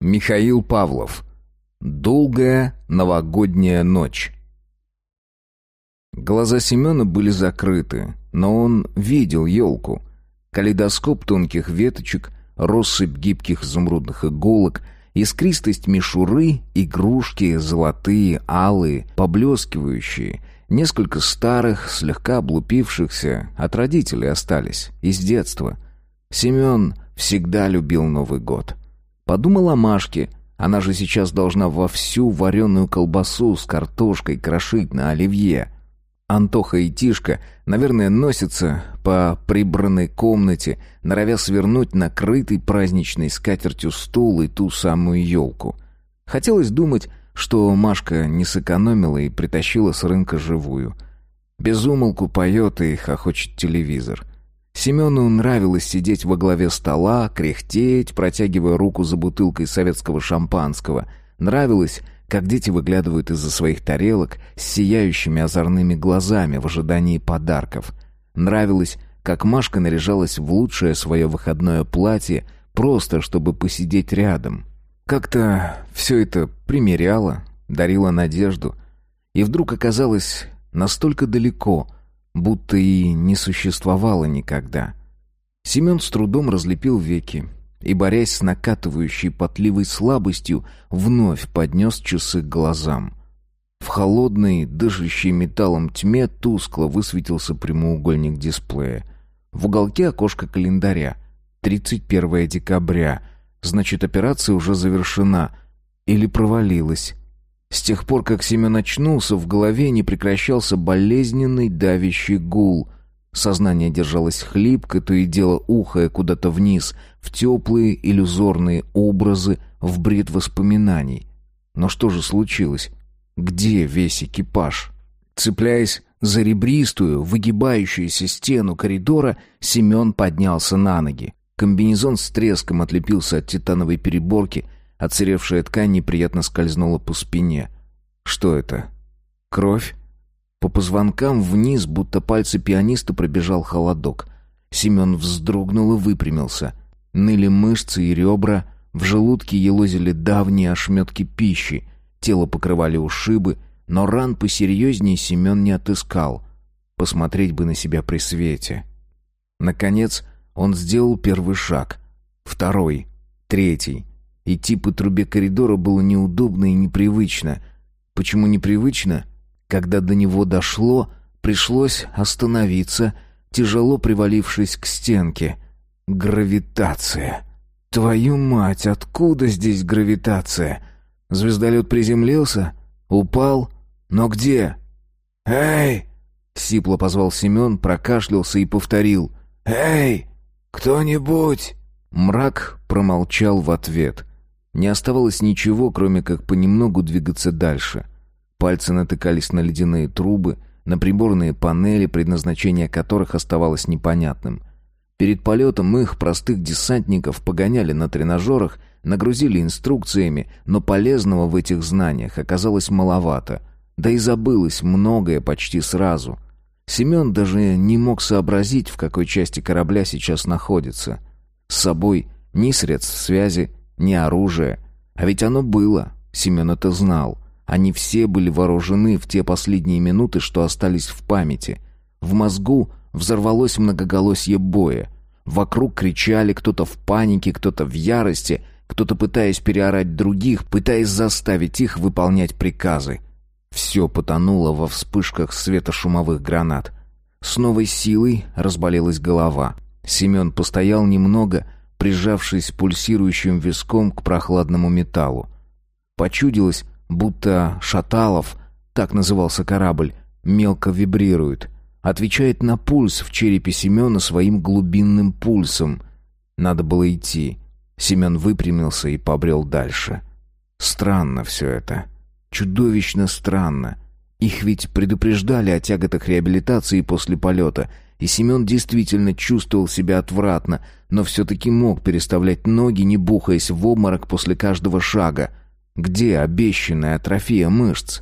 Михаил Павлов. Долгая новогодняя ночь. Глаза Семена были закрыты, но он видел елку. Калейдоскоп тонких веточек, россыпь гибких изумрудных иголок, искристость мишуры, игрушки, золотые, алые, поблескивающие, несколько старых, слегка облупившихся, от родителей остались, из детства. Семен всегда любил Новый год. Подумал о Машке. Она же сейчас должна вовсю вареную колбасу с картошкой крошить на оливье. Антоха и Тишка, наверное, носятся по прибранной комнате, норовя свернуть накрытый праздничной скатертью стул и ту самую елку. Хотелось думать, что Машка не сэкономила и притащила с рынка живую. Безумолку поет и хохочет телевизор. Семену нравилось сидеть во главе стола, кряхтеть, протягивая руку за бутылкой советского шампанского. Нравилось, как дети выглядывают из-за своих тарелок с сияющими озорными глазами в ожидании подарков. Нравилось, как Машка наряжалась в лучшее свое выходное платье, просто чтобы посидеть рядом. Как-то все это примеряло, дарило надежду. И вдруг оказалось настолько далеко — будто и не существовало никогда. Семен с трудом разлепил веки и, борясь с накатывающей потливой слабостью, вновь поднес часы к глазам. В холодной, дышащей металлом тьме тускло высветился прямоугольник дисплея. В уголке окошко календаря. 31 декабря. Значит, операция уже завершена. Или провалилась. С тех пор, как Семен очнулся, в голове не прекращался болезненный давящий гул. Сознание держалось хлипко, то и дело ухая куда-то вниз, в теплые иллюзорные образы, в бред воспоминаний. Но что же случилось? Где весь экипаж? Цепляясь за ребристую, выгибающуюся стену коридора, Семен поднялся на ноги. Комбинезон с треском отлепился от титановой переборки — Отсыревшая ткань неприятно скользнула по спине. Что это? Кровь? По позвонкам вниз, будто пальцы пианиста, пробежал холодок. Семен вздрогнул и выпрямился. Ныли мышцы и ребра, в желудке елозили давние ошметки пищи, тело покрывали ушибы, но ран посерьезнее Семен не отыскал. Посмотреть бы на себя при свете. Наконец, он сделал первый шаг. Второй. Третий. Идти по трубе коридора было неудобно и непривычно. Почему непривычно? Когда до него дошло, пришлось остановиться, тяжело привалившись к стенке. Гравитация. Твою мать, откуда здесь гравитация? Звездолет приземлился? Упал? Но где? «Эй!» — сипло позвал Семен, прокашлялся и повторил. «Эй! Кто-нибудь!» Мрак промолчал в ответ. Не оставалось ничего, кроме как понемногу двигаться дальше. Пальцы натыкались на ледяные трубы, на приборные панели, предназначение которых оставалось непонятным. Перед полетом их, простых десантников, погоняли на тренажерах, нагрузили инструкциями, но полезного в этих знаниях оказалось маловато. Да и забылось многое почти сразу. Семен даже не мог сообразить, в какой части корабля сейчас находится. С собой ни средств связи, ни оружия. А ведь оно было, Семен это знал. Они все были вооружены в те последние минуты, что остались в памяти. В мозгу взорвалось многоголосье боя. Вокруг кричали кто-то в панике, кто-то в ярости, кто-то пытаясь переорать других, пытаясь заставить их выполнять приказы. Все потонуло во вспышках светошумовых гранат. С новой силой разболелась голова. Семен постоял немного, прижавшись пульсирующим виском к прохладному металлу. Почудилось, будто Шаталов, так назывался корабль, мелко вибрирует, отвечает на пульс в черепе Семена своим глубинным пульсом. Надо было идти. Семен выпрямился и побрел дальше. Странно все это. Чудовищно странно. Их ведь предупреждали о тяготах реабилитации после полета — и Семен действительно чувствовал себя отвратно, но все-таки мог переставлять ноги, не бухаясь в обморок после каждого шага. Где обещанная атрофия мышц?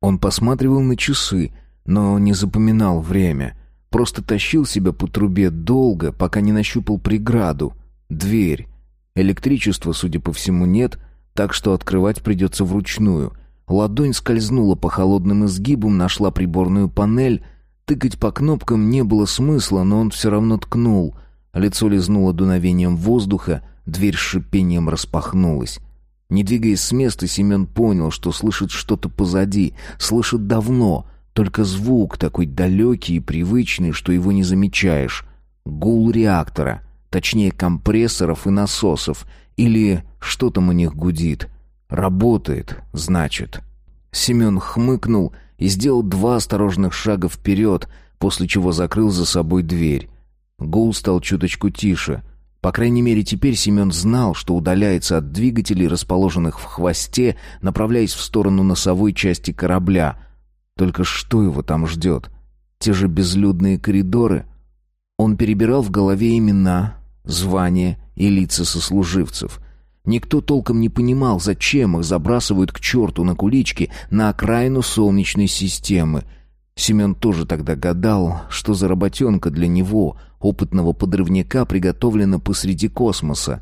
Он посматривал на часы, но не запоминал время. Просто тащил себя по трубе долго, пока не нащупал преграду. Дверь. Электричества, судя по всему, нет, так что открывать придется вручную. Ладонь скользнула по холодным изгибам, нашла приборную панель. Тыкать по кнопкам не было смысла, но он все равно ткнул. Лицо лизнуло дуновением воздуха, дверь с шипением распахнулась. Не двигаясь с места, Семен понял, что слышит что-то позади, слышит давно, только звук такой далекий и привычный, что его не замечаешь. Гул реактора, точнее компрессоров и насосов, или что там у них гудит. Работает, значит. Семен хмыкнул и сделал два осторожных шага вперед, после чего закрыл за собой дверь. Гул стал чуточку тише — по крайней мере, теперь Семен знал, что удаляется от двигателей, расположенных в хвосте, направляясь в сторону носовой части корабля. Только что его там ждет? Те же безлюдные коридоры? Он перебирал в голове имена, звания и лица сослуживцев. Никто толком не понимал, зачем их забрасывают к черту на кулички на окраину Солнечной системы — Семен тоже тогда гадал, что за работенка для него, опытного подрывника, приготовлена посреди космоса.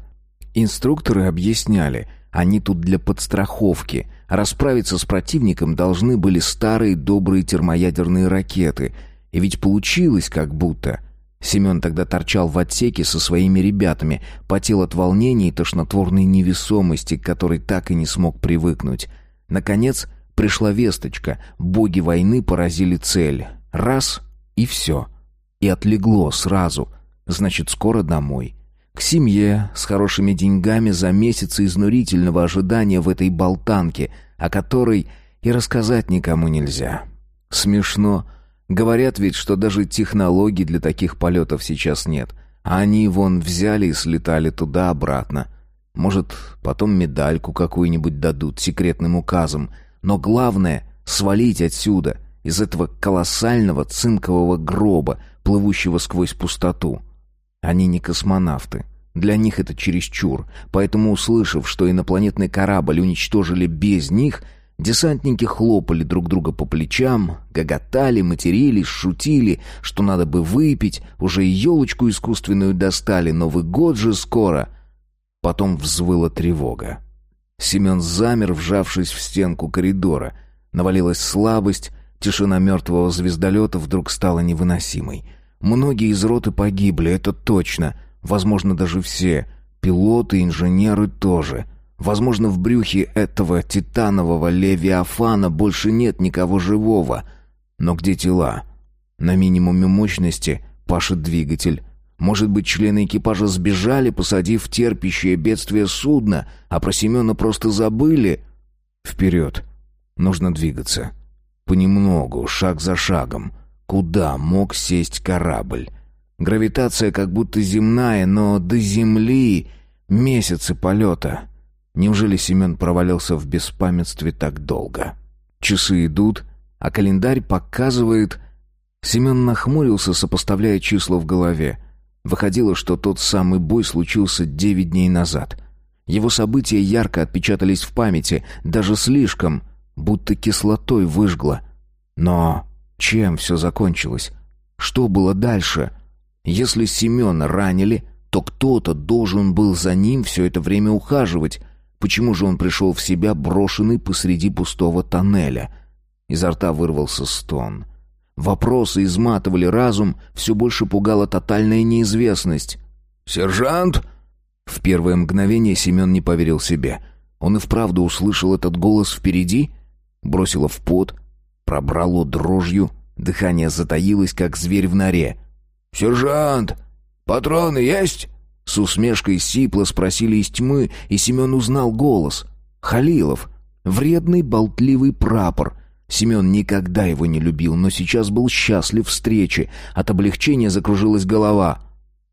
Инструкторы объясняли, они тут для подстраховки. Расправиться с противником должны были старые добрые термоядерные ракеты. И ведь получилось как будто. Семен тогда торчал в отсеке со своими ребятами, потел от волнения и тошнотворной невесомости, к которой так и не смог привыкнуть. Наконец, Пришла весточка. Боги войны поразили цель. Раз — и все. И отлегло сразу. Значит, скоро домой. К семье, с хорошими деньгами за месяцы изнурительного ожидания в этой болтанке, о которой и рассказать никому нельзя. Смешно. Говорят ведь, что даже технологий для таких полетов сейчас нет. А они вон взяли и слетали туда-обратно. Может, потом медальку какую-нибудь дадут секретным указом — но главное — свалить отсюда, из этого колоссального цинкового гроба, плывущего сквозь пустоту. Они не космонавты. Для них это чересчур. Поэтому, услышав, что инопланетный корабль уничтожили без них, десантники хлопали друг друга по плечам, гоготали, матерились, шутили, что надо бы выпить, уже и елочку искусственную достали, Новый год же скоро. Потом взвыла тревога. Семен замер, вжавшись в стенку коридора. Навалилась слабость, тишина мертвого звездолета вдруг стала невыносимой. Многие из роты погибли, это точно. Возможно, даже все. Пилоты, инженеры тоже. Возможно, в брюхе этого титанового левиафана больше нет никого живого. Но где тела? На минимуме мощности пашет двигатель. Может быть, члены экипажа сбежали, посадив терпящее бедствие судно, а про Семена просто забыли? Вперед. Нужно двигаться. Понемногу, шаг за шагом. Куда мог сесть корабль? Гравитация как будто земная, но до Земли месяцы полета. Неужели Семен провалился в беспамятстве так долго? Часы идут, а календарь показывает... Семен нахмурился, сопоставляя числа в голове. Выходило, что тот самый бой случился девять дней назад. Его события ярко отпечатались в памяти, даже слишком, будто кислотой выжгло. Но чем все закончилось? Что было дальше? Если Семена ранили, то кто-то должен был за ним все это время ухаживать. Почему же он пришел в себя, брошенный посреди пустого тоннеля? Изо рта вырвался стон — Вопросы изматывали разум, все больше пугала тотальная неизвестность. «Сержант!» В первое мгновение Семен не поверил себе. Он и вправду услышал этот голос впереди, бросило в пот, пробрало дрожью, дыхание затаилось, как зверь в норе. «Сержант! Патроны есть?» С усмешкой сипло спросили из тьмы, и Семен узнал голос. «Халилов!» Вредный болтливый прапор — Семен никогда его не любил, но сейчас был счастлив встрече. От облегчения закружилась голова.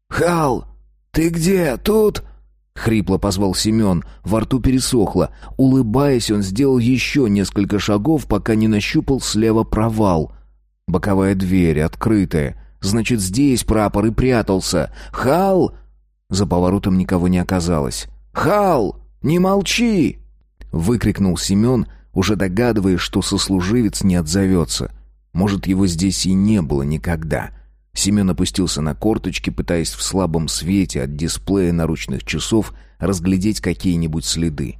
«Хал, ты где? Тут?» Хрипло позвал Семен, во рту пересохло. Улыбаясь, он сделал еще несколько шагов, пока не нащупал слева провал. Боковая дверь, открытая. Значит, здесь прапор и прятался. «Хал!» За поворотом никого не оказалось. «Хал! Не молчи!» Выкрикнул Семен, уже догадываясь, что сослуживец не отзовется. Может, его здесь и не было никогда. Семен опустился на корточки, пытаясь в слабом свете от дисплея наручных часов разглядеть какие-нибудь следы.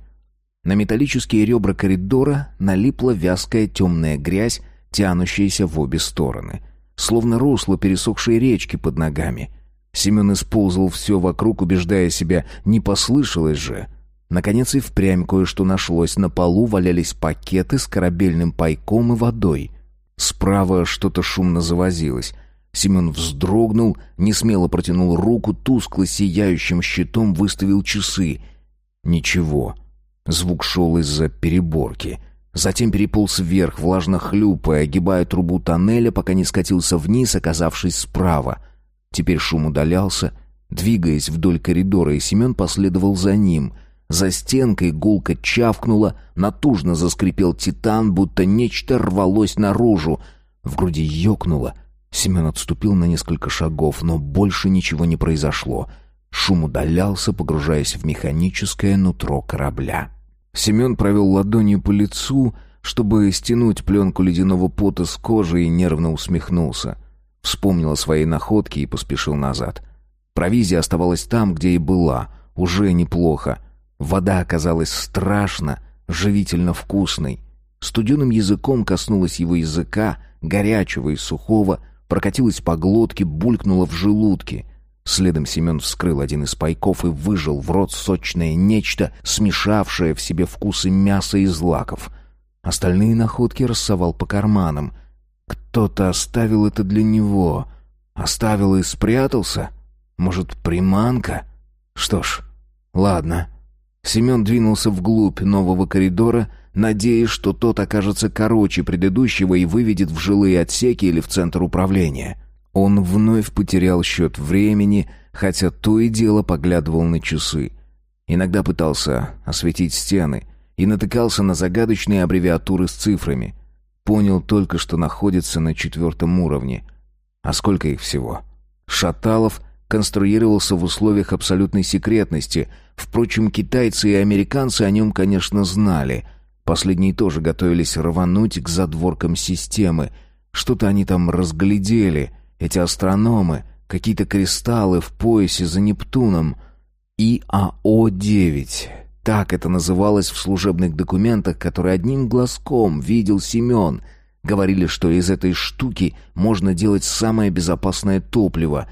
На металлические ребра коридора налипла вязкая темная грязь, тянущаяся в обе стороны. Словно русло пересохшей речки под ногами. Семен исползал все вокруг, убеждая себя, не послышалось же. Наконец и впрямь кое-что нашлось. На полу валялись пакеты с корабельным пайком и водой. Справа что-то шумно завозилось. Семен вздрогнул, несмело протянул руку, тускло сияющим щитом выставил часы. Ничего. Звук шел из-за переборки. Затем переполз вверх, влажно хлюпая, огибая трубу тоннеля, пока не скатился вниз, оказавшись справа. Теперь шум удалялся, двигаясь вдоль коридора, и Семен последовал за ним. За стенкой гулко чавкнуло, натужно заскрипел титан, будто нечто рвалось наружу. В груди ёкнуло — Семен отступил на несколько шагов, но больше ничего не произошло. Шум удалялся, погружаясь в механическое нутро корабля. Семен провел ладонью по лицу, чтобы стянуть пленку ледяного пота с кожи и нервно усмехнулся. Вспомнил о своей находке и поспешил назад. Провизия оставалась там, где и была, уже неплохо. Вода оказалась страшно, живительно вкусной. Студеным языком коснулась его языка, горячего и сухого, прокатилась по глотке, булькнула в желудке. Следом Семен вскрыл один из пайков и выжил в рот сочное нечто, смешавшее в себе вкусы мяса и злаков. Остальные находки рассовал по карманам. Кто-то оставил это для него. Оставил и спрятался? Может, приманка? Что ж, ладно. Семен двинулся вглубь нового коридора, надеясь, что тот окажется короче предыдущего и выведет в жилые отсеки или в центр управления. Он вновь потерял счет времени, хотя то и дело поглядывал на часы. Иногда пытался осветить стены и натыкался на загадочные аббревиатуры с цифрами. Понял только, что находится на четвертом уровне. А сколько их всего? Шаталов конструировался в условиях абсолютной секретности. Впрочем, китайцы и американцы о нем, конечно, знали — Последние тоже готовились рвануть к задворкам системы. Что-то они там разглядели, эти астрономы, какие-то кристаллы в поясе за Нептуном. ИАО-9. Так это называлось в служебных документах, которые одним глазком видел Семен. Говорили, что из этой штуки можно делать самое безопасное топливо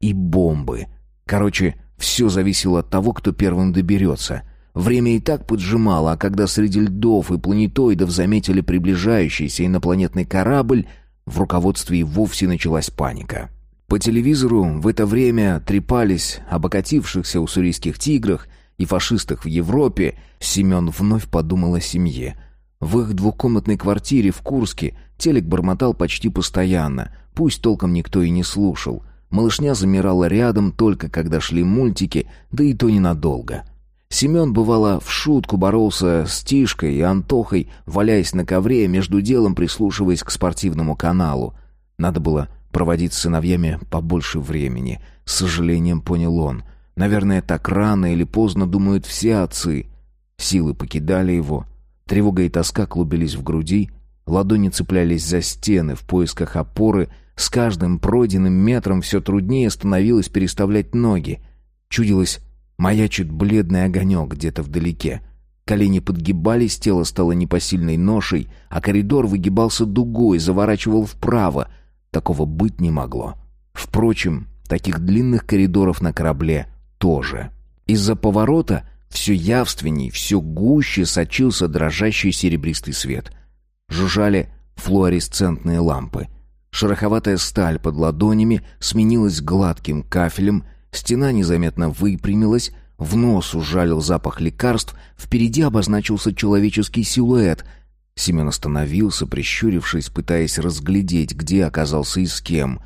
и бомбы. Короче, все зависело от того, кто первым доберется — Время и так поджимало, а когда среди льдов и планетоидов заметили приближающийся инопланетный корабль, в руководстве и вовсе началась паника. По телевизору в это время трепались об окатившихся уссурийских тиграх и фашистах в Европе. Семен вновь подумал о семье. В их двухкомнатной квартире в Курске телек бормотал почти постоянно, пусть толком никто и не слушал. Малышня замирала рядом только когда шли мультики, да и то ненадолго — Семен, бывало, в шутку боролся с Тишкой и Антохой, валяясь на ковре, между делом прислушиваясь к спортивному каналу. Надо было проводить с сыновьями побольше времени. С сожалением понял он. Наверное, так рано или поздно думают все отцы. Силы покидали его. Тревога и тоска клубились в груди. Ладони цеплялись за стены в поисках опоры. С каждым пройденным метром все труднее становилось переставлять ноги. Чудилось, Маячит бледный огонек где-то вдалеке. Колени подгибались, тело стало непосильной ношей, а коридор выгибался дугой, заворачивал вправо. Такого быть не могло. Впрочем, таких длинных коридоров на корабле тоже. Из-за поворота все явственней, все гуще сочился дрожащий серебристый свет. Жужжали флуоресцентные лампы. Шероховатая сталь под ладонями сменилась гладким кафелем, Стена незаметно выпрямилась, в нос ужалил запах лекарств, впереди обозначился человеческий силуэт. Семен остановился, прищурившись, пытаясь разглядеть, где оказался и с кем.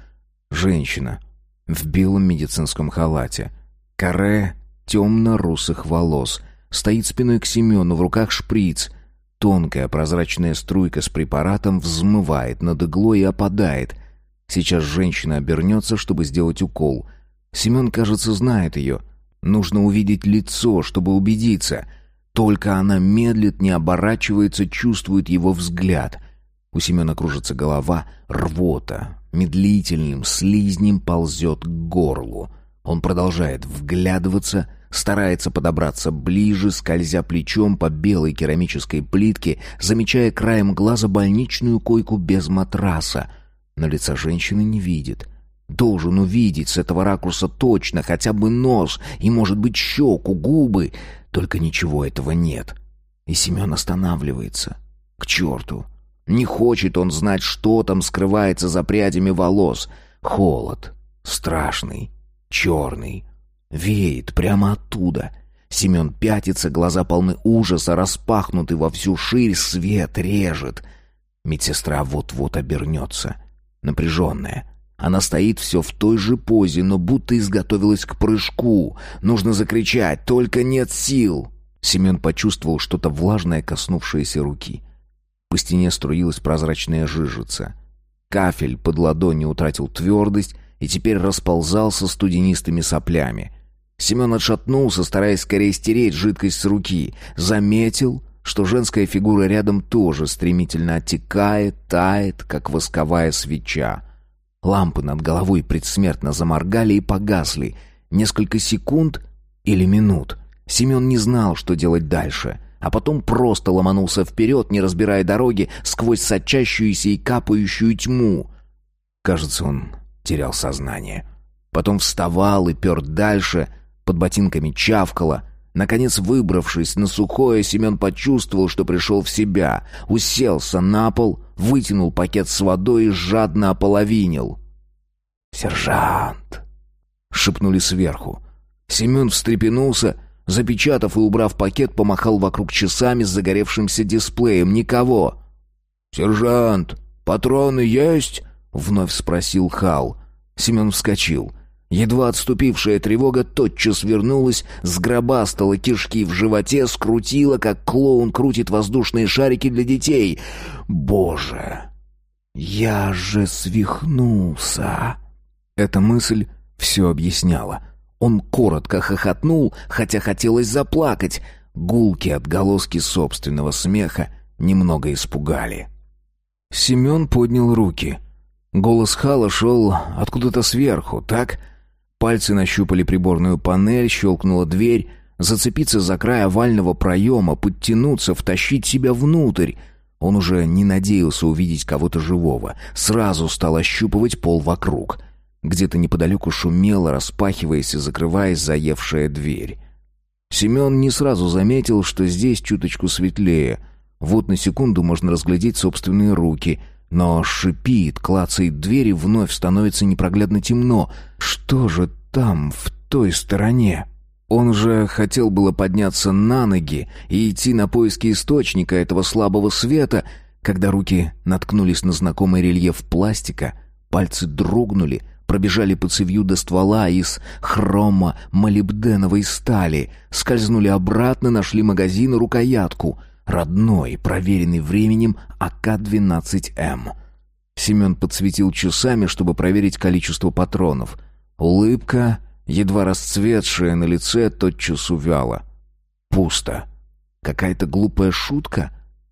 Женщина в белом медицинском халате. Каре темно-русых волос. Стоит спиной к Семену, в руках шприц. Тонкая прозрачная струйка с препаратом взмывает над иглой и опадает. Сейчас женщина обернется, чтобы сделать укол — Семен, кажется, знает ее. Нужно увидеть лицо, чтобы убедиться. Только она медлит, не оборачивается, чувствует его взгляд. У Семена кружится голова, рвота, медлительным слизнем ползет к горлу. Он продолжает вглядываться, старается подобраться ближе, скользя плечом по белой керамической плитке, замечая краем глаза больничную койку без матраса. Но лица женщины не видит. Должен увидеть с этого ракурса точно хотя бы нос и, может быть, щеку, губы. Только ничего этого нет. И Семен останавливается. К черту! Не хочет он знать, что там скрывается за прядями волос. Холод. Страшный. Черный. Веет прямо оттуда. Семен пятится, глаза полны ужаса, распахнуты во всю ширь, свет режет. Медсестра вот-вот обернется. Напряженная. Она стоит все в той же позе, но будто изготовилась к прыжку. Нужно закричать, только нет сил. Семен почувствовал что-то влажное, коснувшееся руки. По стене струилась прозрачная жижица. Кафель под ладонью утратил твердость и теперь расползался студенистыми соплями. Семен отшатнулся, стараясь скорее стереть жидкость с руки. Заметил, что женская фигура рядом тоже стремительно оттекает, тает, как восковая свеча. Лампы над головой предсмертно заморгали и погасли. Несколько секунд или минут. Семен не знал, что делать дальше, а потом просто ломанулся вперед, не разбирая дороги, сквозь сочащуюся и капающую тьму. Кажется, он терял сознание. Потом вставал и пер дальше, под ботинками чавкало. Наконец, выбравшись на сухое, Семен почувствовал, что пришел в себя. Уселся на пол, вытянул пакет с водой и жадно ополовинил. «Сержант!» — шепнули сверху. Семен встрепенулся, запечатав и убрав пакет, помахал вокруг часами с загоревшимся дисплеем. «Никого!» «Сержант, патроны есть?» — вновь спросил Хал. Семен вскочил. Едва отступившая тревога тотчас вернулась, сгробастала кишки в животе, скрутила, как клоун крутит воздушные шарики для детей. «Боже! Я же свихнулся!» Эта мысль все объясняла. Он коротко хохотнул, хотя хотелось заплакать. Гулки отголоски собственного смеха немного испугали. Семен поднял руки. Голос Хала шел откуда-то сверху, так? Пальцы нащупали приборную панель, щелкнула дверь. Зацепиться за край овального проема, подтянуться, втащить себя внутрь. Он уже не надеялся увидеть кого-то живого. Сразу стал ощупывать пол вокруг. Где-то неподалеку шумело, распахиваясь и закрываясь заевшая дверь. Семен не сразу заметил, что здесь чуточку светлее. Вот на секунду можно разглядеть собственные руки — но шипит, клацает дверь и вновь становится непроглядно темно. Что же там, в той стороне? Он же хотел было подняться на ноги и идти на поиски источника этого слабого света, когда руки наткнулись на знакомый рельеф пластика, пальцы дрогнули, пробежали по цевью до ствола из хрома молибденовой стали, скользнули обратно, нашли магазин и рукоятку — Родной, проверенный временем АК-12М. Семен подсветил часами, чтобы проверить количество патронов. Улыбка, едва расцветшая на лице, тотчас увяла. Пусто. Какая-то глупая шутка?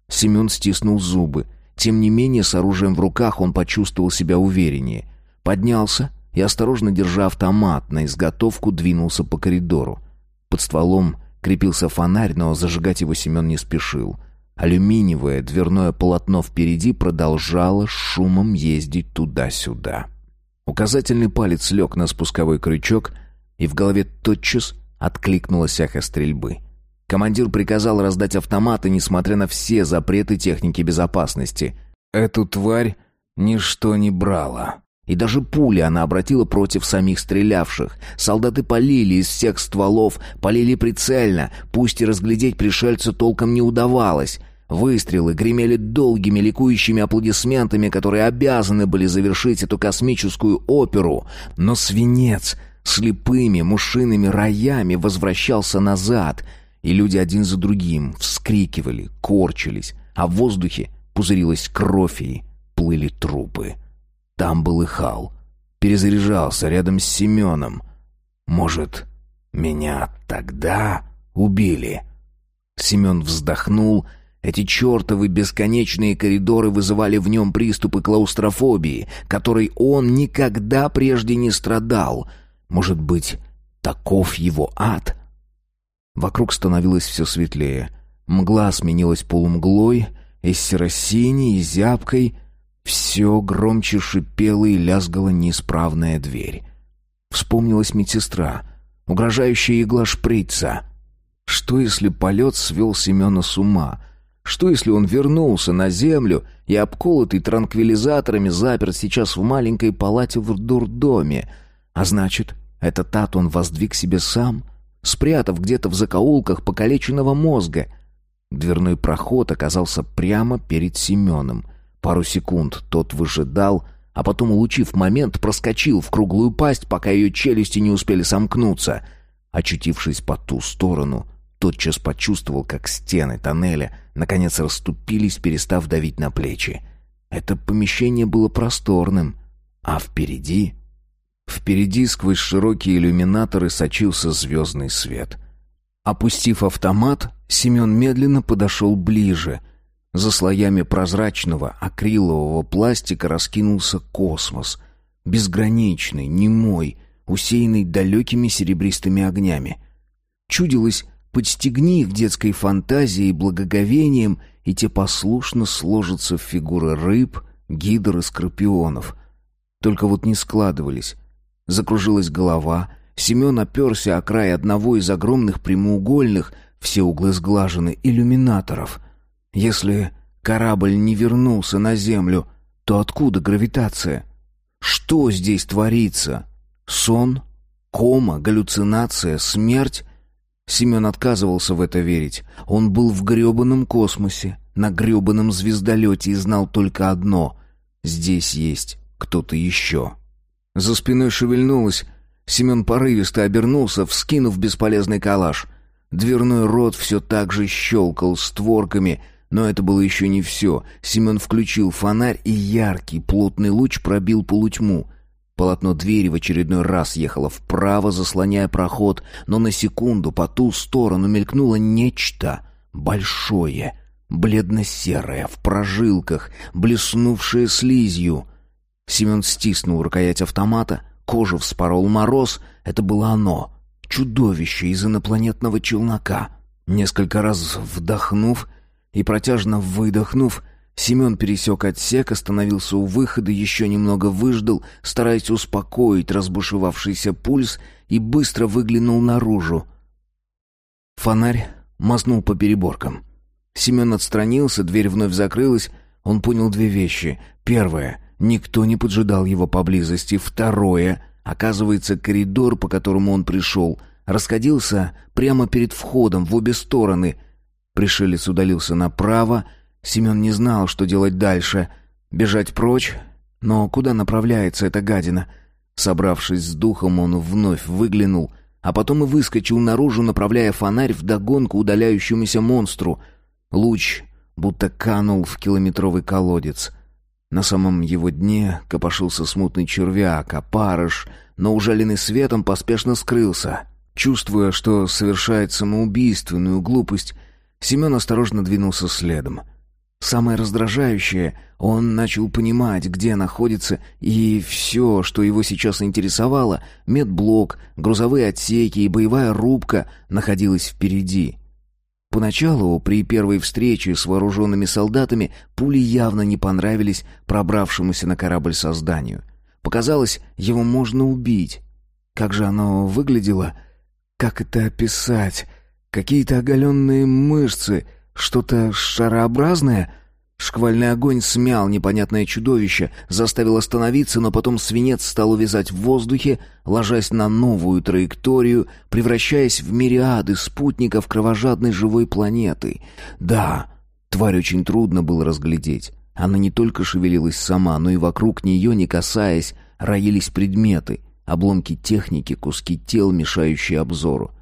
Семен стиснул зубы. Тем не менее, с оружием в руках он почувствовал себя увереннее. Поднялся и, осторожно держа автомат, на изготовку двинулся по коридору. Под стволом Крепился фонарь, но зажигать его Семен не спешил. Алюминиевое дверное полотно впереди продолжало шумом ездить туда-сюда. Указательный палец лег на спусковой крючок, и в голове тотчас откликнулось эхо стрельбы. Командир приказал раздать автоматы, несмотря на все запреты техники безопасности. Эту тварь ничто не брало. И даже пули она обратила против самих стрелявших. Солдаты полили из всех стволов, полили прицельно, пусть и разглядеть пришельца толком не удавалось. Выстрелы гремели долгими ликующими аплодисментами, которые обязаны были завершить эту космическую оперу. Но свинец слепыми мушиными роями возвращался назад, и люди один за другим вскрикивали, корчились, а в воздухе пузырилась кровь и плыли трупы. Там был и Хал. Перезаряжался рядом с Семеном. Может, меня тогда убили? Семен вздохнул, Эти чертовы бесконечные коридоры вызывали в нем приступы клаустрофобии, которой он никогда прежде не страдал. Может быть, таков его ад? Вокруг становилось все светлее. Мгла сменилась полумглой, из серо-синей и зябкой. Все громче шипела и лязгала неисправная дверь. Вспомнилась медсестра, угрожающая игла шприца. Что, если полет свел Семена с ума? Что, если он вернулся на землю и, обколотый транквилизаторами, заперт сейчас в маленькой палате в дурдоме? А значит, этот ад он воздвиг себе сам, спрятав где-то в закоулках покалеченного мозга. Дверной проход оказался прямо перед Семеном. Пару секунд тот выжидал, а потом, улучив момент, проскочил в круглую пасть, пока ее челюсти не успели сомкнуться. Очутившись по ту сторону, тотчас почувствовал, как стены тоннеля наконец расступились, перестав давить на плечи. Это помещение было просторным, а впереди... Впереди сквозь широкие иллюминаторы сочился звездный свет. Опустив автомат, Семен медленно подошел ближе. За слоями прозрачного акрилового пластика раскинулся космос. Безграничный, немой, усеянный далекими серебристыми огнями. Чудилось, Подстегни их детской фантазией и благоговением, и те послушно сложатся в фигуры рыб, гидр и скорпионов. Только вот не складывались. Закружилась голова, Семен оперся о край одного из огромных прямоугольных, все углы сглажены, иллюминаторов. Если корабль не вернулся на Землю, то откуда гравитация? Что здесь творится? Сон? Кома? Галлюцинация? Смерть? Семен отказывался в это верить. Он был в грёбаном космосе, на грёбаном звездолете и знал только одно — здесь есть кто-то еще. За спиной шевельнулось. Семен порывисто обернулся, вскинув бесполезный калаш. Дверной рот все так же щелкал створками, но это было еще не все. Семен включил фонарь, и яркий, плотный луч пробил полутьму. Полотно двери в очередной раз ехало вправо, заслоняя проход, но на секунду по ту сторону мелькнуло нечто большое, бледно-серое, в прожилках, блеснувшее слизью. Семен стиснул рукоять автомата, кожу вспорол мороз. Это было оно, чудовище из инопланетного челнока. Несколько раз вдохнув и протяжно выдохнув, Семен пересек отсек, остановился у выхода, еще немного выждал, стараясь успокоить разбушевавшийся пульс, и быстро выглянул наружу. Фонарь мазнул по переборкам. Семен отстранился, дверь вновь закрылась. Он понял две вещи. Первое — никто не поджидал его поблизости. Второе — оказывается, коридор, по которому он пришел, расходился прямо перед входом в обе стороны. Пришелец удалился направо, Семен не знал, что делать дальше. Бежать прочь? Но куда направляется эта гадина? Собравшись с духом, он вновь выглянул, а потом и выскочил наружу, направляя фонарь вдогонку удаляющемуся монстру. Луч будто канул в километровый колодец. На самом его дне копошился смутный червяк, а парыш, но ужаленный светом, поспешно скрылся. Чувствуя, что совершает самоубийственную глупость, Семен осторожно двинулся следом — Самое раздражающее, он начал понимать, где находится, и все, что его сейчас интересовало, медблок, грузовые отсеки и боевая рубка, находилось впереди. Поначалу, при первой встрече с вооруженными солдатами, пули явно не понравились пробравшемуся на корабль созданию. Показалось, его можно убить. Как же оно выглядело? Как это описать? Какие-то оголенные мышцы — что-то шарообразное? Шквальный огонь смял непонятное чудовище, заставил остановиться, но потом свинец стал увязать в воздухе, ложась на новую траекторию, превращаясь в мириады спутников кровожадной живой планеты. Да, тварь очень трудно было разглядеть. Она не только шевелилась сама, но и вокруг нее, не касаясь, роились предметы, обломки техники, куски тел, мешающие обзору.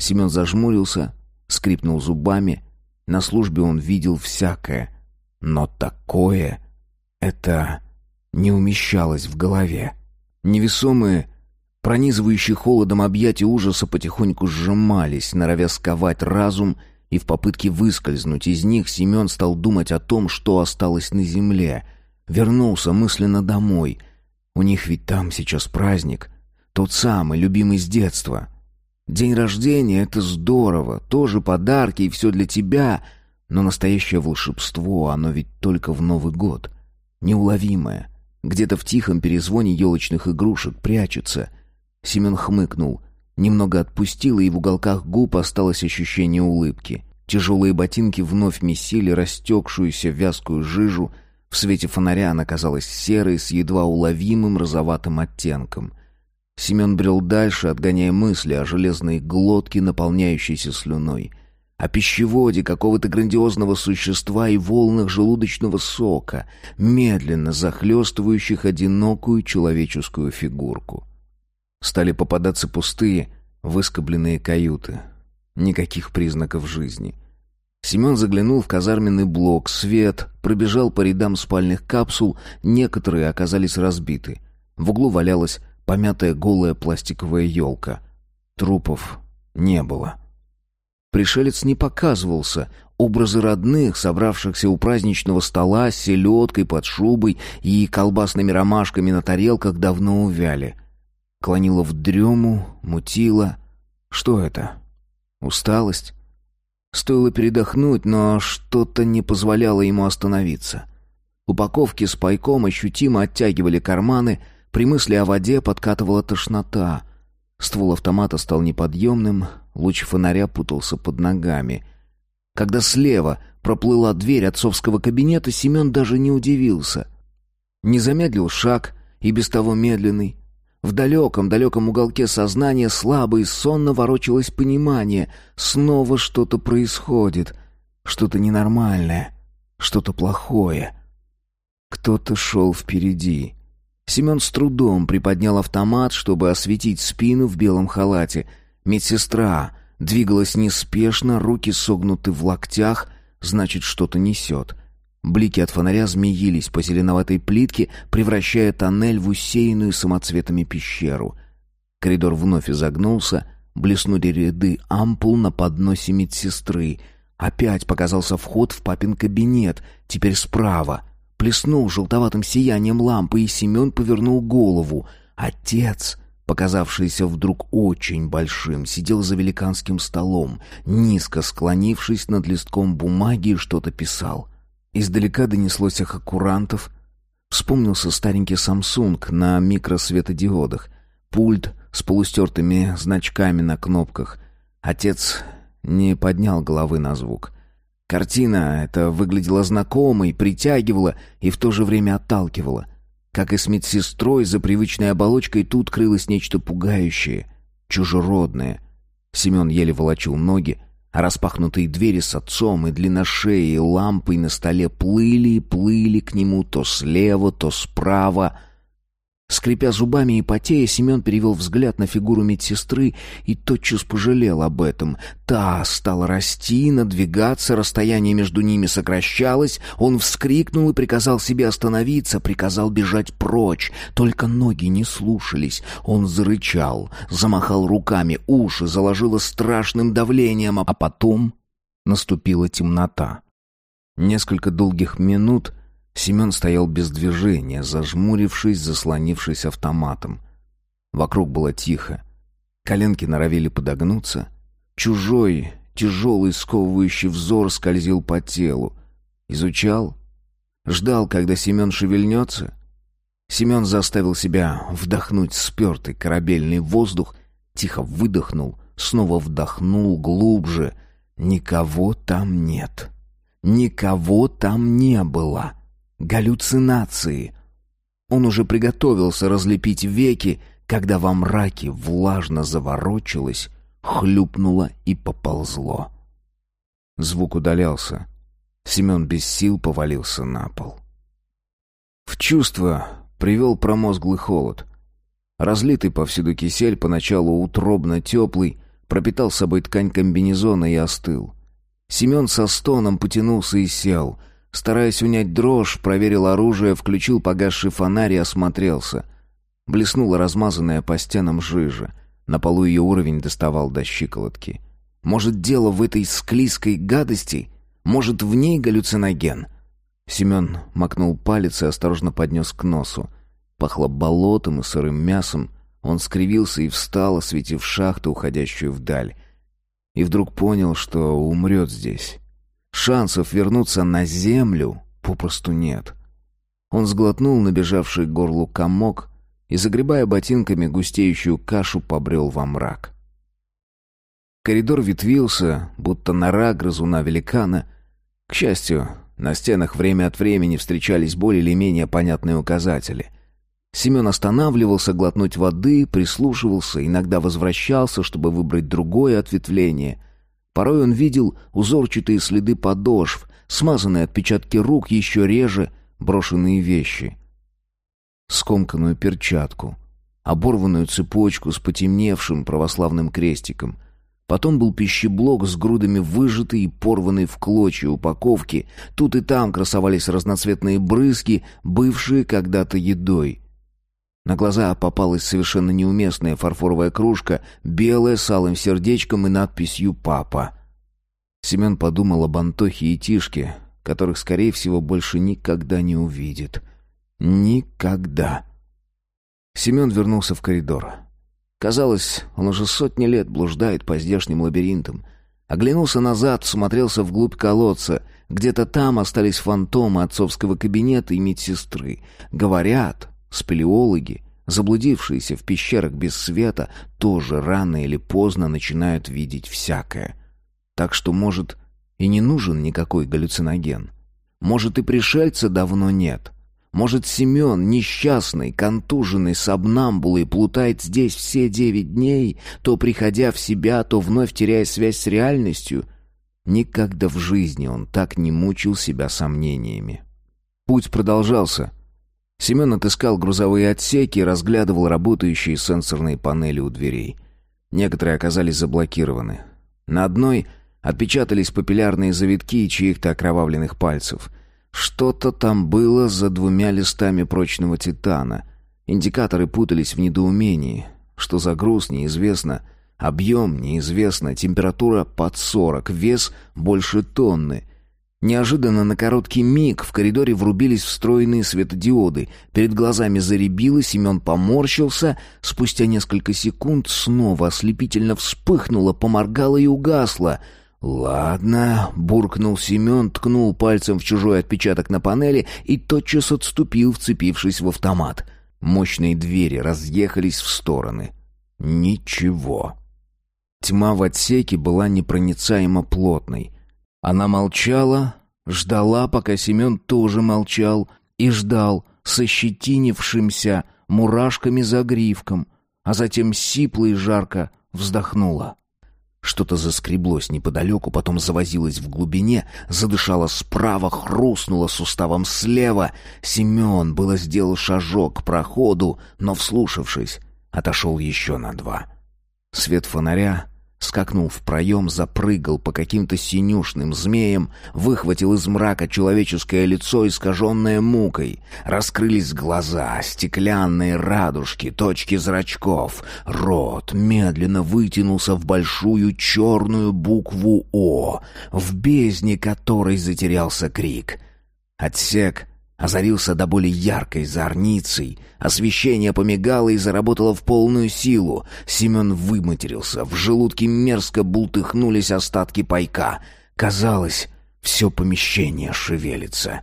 Семен зажмурился, скрипнул зубами — на службе он видел всякое, но такое это не умещалось в голове. Невесомые, пронизывающие холодом объятия ужаса потихоньку сжимались, норовя сковать разум И в попытке выскользнуть из них Семен стал думать о том, что осталось на земле. Вернулся мысленно домой. У них ведь там сейчас праздник. Тот самый, любимый с детства. День рождения — это здорово. Тоже подарки и все для тебя. Но настоящее волшебство, оно ведь только в Новый год. Неуловимое. Где-то в тихом перезвоне елочных игрушек прячется. Семен хмыкнул — Немного отпустила, и в уголках губ осталось ощущение улыбки. Тяжелые ботинки вновь месили растекшуюся вязкую жижу. В свете фонаря она казалась серой, с едва уловимым розоватым оттенком. Семен брел дальше, отгоняя мысли о железной глотке, наполняющейся слюной, о пищеводе какого-то грандиозного существа и волнах желудочного сока, медленно захлестывающих одинокую человеческую фигурку. Стали попадаться пустые, выскобленные каюты. Никаких признаков жизни. Семен заглянул в казарменный блок, свет, пробежал по рядам спальных капсул, некоторые оказались разбиты. В углу валялась помятая голая пластиковая елка. Трупов не было. Пришелец не показывался. Образы родных, собравшихся у праздничного стола с селедкой под шубой и колбасными ромашками на тарелках, давно увяли. Клонила в дрему, мутила. Что это? Усталость? Стоило передохнуть, но что-то не позволяло ему остановиться. Упаковки с пайком ощутимо оттягивали карманы, при мысли о воде подкатывала тошнота. Ствол автомата стал неподъемным, луч фонаря путался под ногами. Когда слева проплыла дверь отцовского кабинета, Семен даже не удивился. Не замедлил шаг, и без того медленный, в далеком-далеком уголке сознания слабо и сонно ворочалось понимание. Снова что-то происходит. Что-то ненормальное. Что-то плохое. Кто-то шел впереди. Семен с трудом приподнял автомат, чтобы осветить спину в белом халате. Медсестра двигалась неспешно, руки согнуты в локтях, значит, что-то несет. Блики от фонаря змеились по зеленоватой плитке, превращая тоннель в усеянную самоцветами пещеру. Коридор вновь изогнулся, блеснули ряды ампул на подносе медсестры. Опять показался вход в папин кабинет, теперь справа. Плеснул желтоватым сиянием лампы, и Семен повернул голову. Отец, показавшийся вдруг очень большим, сидел за великанским столом, низко склонившись над листком бумаги и что-то писал. Издалека донеслось эхо курантов. Вспомнился старенький Samsung на микросветодиодах. Пульт с полустертыми значками на кнопках. Отец не поднял головы на звук. Картина эта выглядела знакомой, притягивала и в то же время отталкивала. Как и с медсестрой, за привычной оболочкой тут крылось нечто пугающее, чужеродное. Семен еле волочил ноги, а распахнутые двери с отцом и длинношеей лампой на столе плыли и плыли к нему то слева, то справа — Скрипя зубами и потея, Семен перевел взгляд на фигуру медсестры и тотчас пожалел об этом. Та стала расти, надвигаться, расстояние между ними сокращалось. Он вскрикнул и приказал себе остановиться, приказал бежать прочь. Только ноги не слушались. Он зарычал, замахал руками, уши заложило страшным давлением, а потом наступила темнота. Несколько долгих минут — Семен стоял без движения, зажмурившись, заслонившись автоматом. Вокруг было тихо. Коленки норовили подогнуться. Чужой, тяжелый, сковывающий взор скользил по телу. Изучал. Ждал, когда Семен шевельнется. Семен заставил себя вдохнуть спертый корабельный воздух, тихо выдохнул, снова вдохнул глубже. Никого там нет. Никого там не было. Галлюцинации. Он уже приготовился разлепить веки, когда во мраке влажно заворочилось, хлюпнуло и поползло. Звук удалялся. Семен без сил повалился на пол. В чувство привел промозглый холод. Разлитый повсюду кисель, поначалу утробно теплый, пропитал собой ткань комбинезона и остыл. Семен со стоном потянулся и сел — Стараясь унять дрожь, проверил оружие, включил погасший фонарь и осмотрелся. Блеснула размазанная по стенам жижа. На полу ее уровень доставал до щиколотки. Может, дело в этой склизкой гадости? Может, в ней галлюциноген? Семен макнул палец и осторожно поднес к носу. Пахло болотом и сырым мясом. Он скривился и встал, осветив шахту, уходящую вдаль. И вдруг понял, что умрет здесь. Шансов вернуться на землю попросту нет. Он сглотнул набежавший к горлу комок и, загребая ботинками густеющую кашу, побрел во мрак. Коридор ветвился, будто нора грызуна великана. К счастью, на стенах время от времени встречались более или менее понятные указатели. Семен останавливался глотнуть воды, прислушивался, иногда возвращался, чтобы выбрать другое ответвление. Порой он видел узорчатые следы подошв, смазанные отпечатки рук, еще реже брошенные вещи. Скомканную перчатку, оборванную цепочку с потемневшим православным крестиком — Потом был пищеблок с грудами выжатой и порванной в клочья упаковки. Тут и там красовались разноцветные брызги, бывшие когда-то едой. На глаза попалась совершенно неуместная фарфоровая кружка, белая с алым сердечком и надписью «Папа». Семен подумал об Антохе и Тишке, которых, скорее всего, больше никогда не увидит. Никогда. Семен вернулся в коридор. Казалось, он уже сотни лет блуждает по здешним лабиринтам. Оглянулся назад, смотрелся вглубь колодца. Где-то там остались фантомы отцовского кабинета и медсестры. Говорят, спелеологи, заблудившиеся в пещерах без света, тоже рано или поздно начинают видеть всякое. Так что, может, и не нужен никакой галлюциноген. Может, и пришельца давно нет. Может, Семен, несчастный, контуженный, сабнамбулой, плутает здесь все девять дней, то приходя в себя, то вновь теряя связь с реальностью? Никогда в жизни он так не мучил себя сомнениями. Путь продолжался. Семен отыскал грузовые отсеки и разглядывал работающие сенсорные панели у дверей. Некоторые оказались заблокированы. На одной отпечатались папиллярные завитки чьих-то окровавленных пальцев — что-то там было за двумя листами прочного титана. Индикаторы путались в недоумении. Что за груз, неизвестно. Объем неизвестно. Температура под сорок. Вес больше тонны. Неожиданно на короткий миг в коридоре врубились встроенные светодиоды. Перед глазами заребило, Семен поморщился. Спустя несколько секунд снова ослепительно вспыхнуло, поморгало и угасло — «Ладно», — буркнул Семен, ткнул пальцем в чужой отпечаток на панели и тотчас отступил, вцепившись в автомат. Мощные двери разъехались в стороны. Ничего. Тьма в отсеке была непроницаемо плотной. Она молчала, ждала, пока Семен тоже молчал, и ждал с ощетинившимся мурашками за гривком, а затем сипло и жарко вздохнула. Что-то заскреблось неподалеку, потом завозилось в глубине, задышало справа, хрустнуло суставом слева. Семен было сделал шажок к проходу, но, вслушавшись, отошел еще на два. Свет фонаря скакнул в проем, запрыгал по каким-то синюшным змеям, выхватил из мрака человеческое лицо, искаженное мукой. Раскрылись глаза, стеклянные радужки, точки зрачков. Рот медленно вытянулся в большую черную букву «О», в бездне которой затерялся крик. Отсек озарился до боли яркой зорницей. Освещение помигало и заработало в полную силу. Семен выматерился. В желудке мерзко бултыхнулись остатки пайка. Казалось, все помещение шевелится.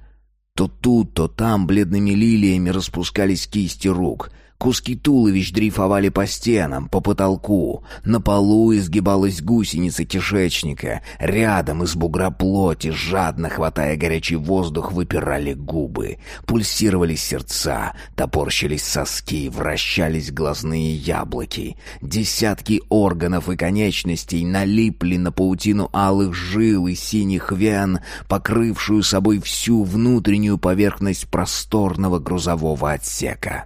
То тут, то там бледными лилиями распускались кисти рук — Куски туловищ дрейфовали по стенам, по потолку. На полу изгибалась гусеница кишечника. Рядом из бугра плоти, жадно хватая горячий воздух, выпирали губы. Пульсировали сердца, топорщились соски, вращались глазные яблоки. Десятки органов и конечностей налипли на паутину алых жил и синих вен, покрывшую собой всю внутреннюю поверхность просторного грузового отсека.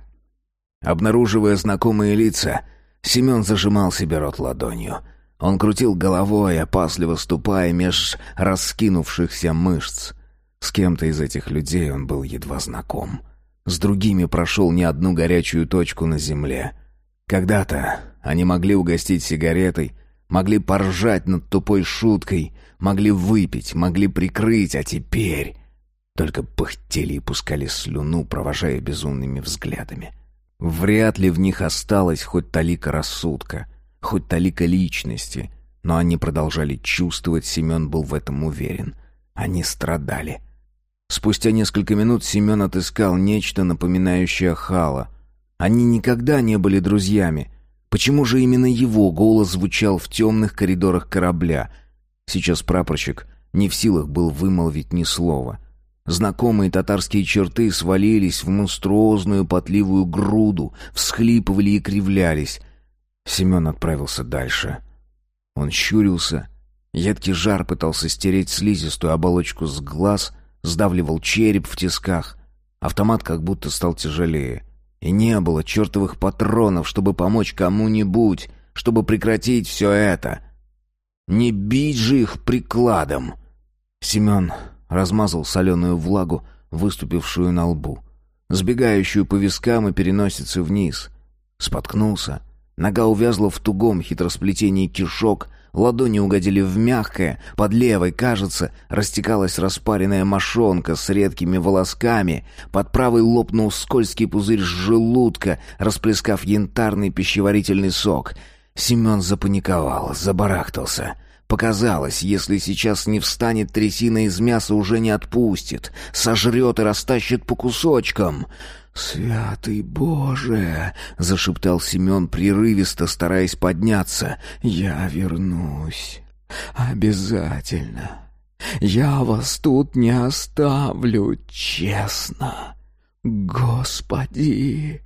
Обнаруживая знакомые лица, Семен зажимал себе рот ладонью. Он крутил головой, опасливо ступая меж раскинувшихся мышц. С кем-то из этих людей он был едва знаком. С другими прошел не одну горячую точку на земле. Когда-то они могли угостить сигаретой, Могли поржать над тупой шуткой, могли выпить, могли прикрыть, а теперь... Только пыхтели и пускали слюну, провожая безумными взглядами. Вряд ли в них осталось хоть талика рассудка, хоть талика личности, но они продолжали чувствовать, Семен был в этом уверен. Они страдали. Спустя несколько минут Семен отыскал нечто, напоминающее Хала. Они никогда не были друзьями. Почему же именно его голос звучал в темных коридорах корабля? Сейчас прапорщик не в силах был вымолвить ни слова — Знакомые татарские черты свалились в монструозную потливую груду, всхлипывали и кривлялись. Семен отправился дальше. Он щурился. Едкий жар пытался стереть слизистую оболочку с глаз, сдавливал череп в тисках. Автомат как будто стал тяжелее. И не было чертовых патронов, чтобы помочь кому-нибудь, чтобы прекратить все это. Не бить же их прикладом. Семен размазал соленую влагу, выступившую на лбу, сбегающую по вискам и переносится вниз. Споткнулся. Нога увязла в тугом хитросплетении кишок, ладони угодили в мягкое, под левой, кажется, растекалась распаренная мошонка с редкими волосками, под правой лопнул скользкий пузырь желудка, расплескав янтарный пищеварительный сок. Семен запаниковал, забарахтался — Показалось, если сейчас не встанет трясина из мяса, уже не отпустит. Сожрет и растащит по кусочкам. «Святый Боже!» — зашептал Семен прерывисто, стараясь подняться. «Я вернусь. Обязательно. Я вас тут не оставлю, честно. Господи!»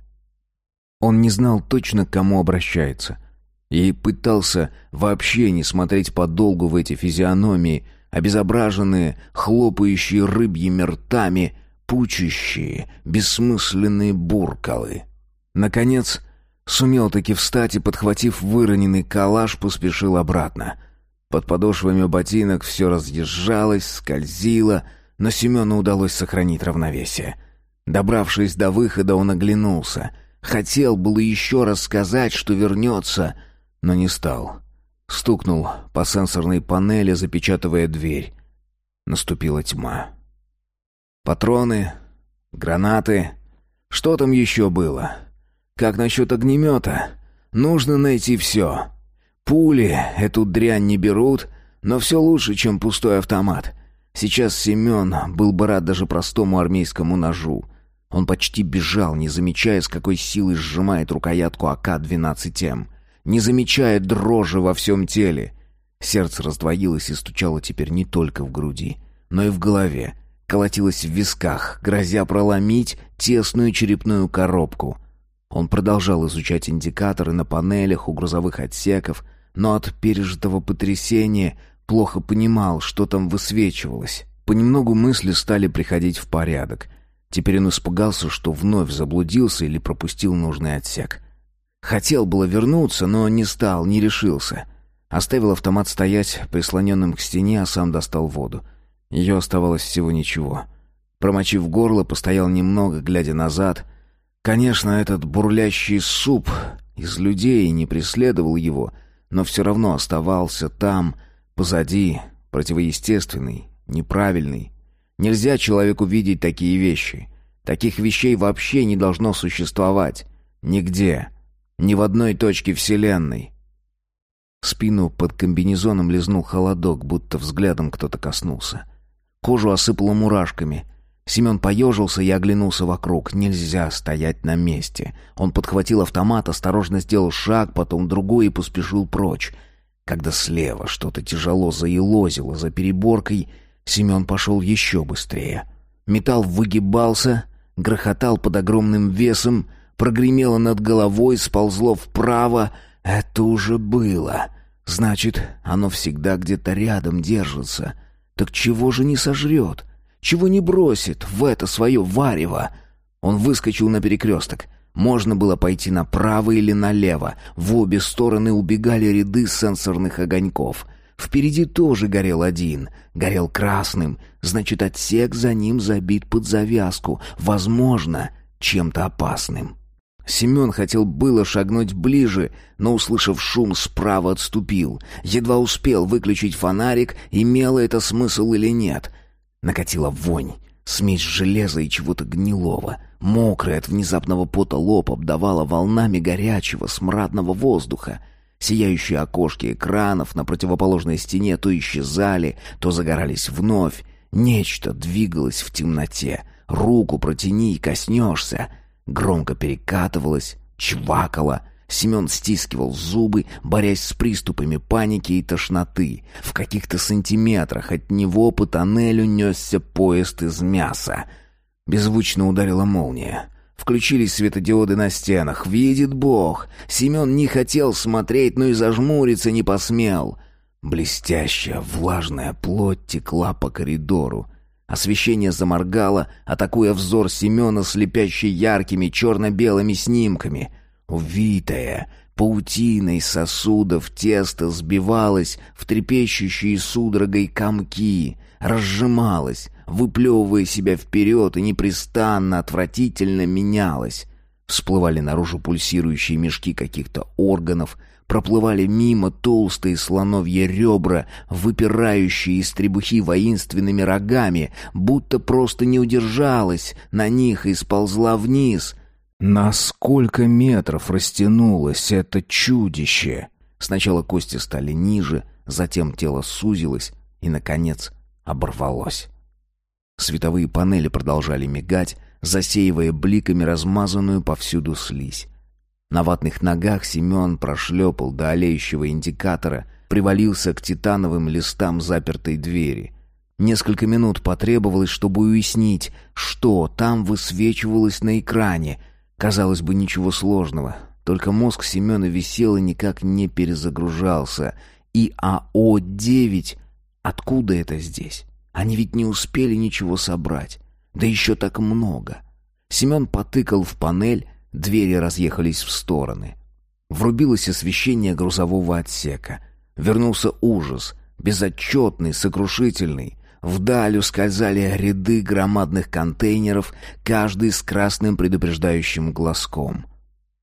Он не знал точно, к кому обращается — и пытался вообще не смотреть подолгу в эти физиономии, обезображенные, хлопающие рыбьими ртами, пучащие, бессмысленные буркалы. Наконец, сумел таки встать и, подхватив выроненный калаш, поспешил обратно. Под подошвами ботинок все разъезжалось, скользило, но Семену удалось сохранить равновесие. Добравшись до выхода, он оглянулся. Хотел было еще раз сказать, что вернется, но не стал. Стукнул по сенсорной панели, запечатывая дверь. Наступила тьма. Патроны, гранаты. Что там еще было? Как насчет огнемета? Нужно найти все. Пули эту дрянь не берут, но все лучше, чем пустой автомат. Сейчас Семен был бы рад даже простому армейскому ножу. Он почти бежал, не замечая, с какой силой сжимает рукоятку АК-12М не замечая дрожи во всем теле. Сердце раздвоилось и стучало теперь не только в груди, но и в голове. Колотилось в висках, грозя проломить тесную черепную коробку. Он продолжал изучать индикаторы на панелях у грузовых отсеков, но от пережитого потрясения плохо понимал, что там высвечивалось. Понемногу мысли стали приходить в порядок. Теперь он испугался, что вновь заблудился или пропустил нужный отсек. Хотел было вернуться, но не стал, не решился. Оставил автомат стоять, прислоненным к стене, а сам достал воду. Ее оставалось всего ничего. Промочив горло, постоял немного, глядя назад. Конечно, этот бурлящий суп из людей не преследовал его, но все равно оставался там, позади, противоестественный, неправильный. Нельзя человеку видеть такие вещи. Таких вещей вообще не должно существовать. Нигде. Ни в одной точке Вселенной. Спину под комбинезоном лизнул холодок, будто взглядом кто-то коснулся. Кожу осыпало мурашками. Семен поежился и оглянулся вокруг. Нельзя стоять на месте. Он подхватил автомат, осторожно сделал шаг, потом другой и поспешил прочь. Когда слева что-то тяжело заелозило за переборкой, Семен пошел еще быстрее. Металл выгибался, грохотал под огромным весом, прогремело над головой, сползло вправо. Это уже было. Значит, оно всегда где-то рядом держится. Так чего же не сожрет? Чего не бросит в это свое варево? Он выскочил на перекресток. Можно было пойти направо или налево. В обе стороны убегали ряды сенсорных огоньков. Впереди тоже горел один. Горел красным. Значит, отсек за ним забит под завязку. Возможно, чем-то опасным. Семен хотел было шагнуть ближе, но, услышав шум, справа отступил. Едва успел выключить фонарик, имело это смысл или нет. Накатила вонь. Смесь железа и чего-то гнилого. Мокрый от внезапного пота лоб обдавала волнами горячего, смрадного воздуха. Сияющие окошки экранов на противоположной стене то исчезали, то загорались вновь. Нечто двигалось в темноте. Руку протяни и коснешься. Громко перекатывалось, чвакало. Семен стискивал зубы, борясь с приступами паники и тошноты. В каких-то сантиметрах от него по тоннелю несся поезд из мяса. Беззвучно ударила молния. Включились светодиоды на стенах. Видит Бог! Семен не хотел смотреть, но и зажмуриться не посмел. Блестящая, влажная плоть текла по коридору. Освещение заморгало, атакуя взор Семена слепяще яркими черно-белыми снимками. Увитая, паутиной сосудов тесто сбивалось в трепещущие судорогой комки, разжималось, выплевывая себя вперед и непрестанно, отвратительно менялось. Всплывали наружу пульсирующие мешки каких-то органов, проплывали мимо толстые слоновьи ребра, выпирающие из требухи воинственными рогами, будто просто не удержалась на них и сползла вниз. На сколько метров растянулось это чудище? Сначала кости стали ниже, затем тело сузилось и, наконец, оборвалось. Световые панели продолжали мигать, засеивая бликами размазанную повсюду слизь. На ватных ногах Семен прошлепал до олеющего индикатора, привалился к титановым листам запертой двери. Несколько минут потребовалось, чтобы уяснить, что там высвечивалось на экране. Казалось бы, ничего сложного. Только мозг Семена висел и никак не перезагружался. И АО-9... Откуда это здесь? Они ведь не успели ничего собрать. Да еще так много. Семен потыкал в панель, Двери разъехались в стороны. Врубилось освещение грузового отсека. Вернулся ужас, безотчетный, сокрушительный. Вдаль ускользали ряды громадных контейнеров, каждый с красным предупреждающим глазком.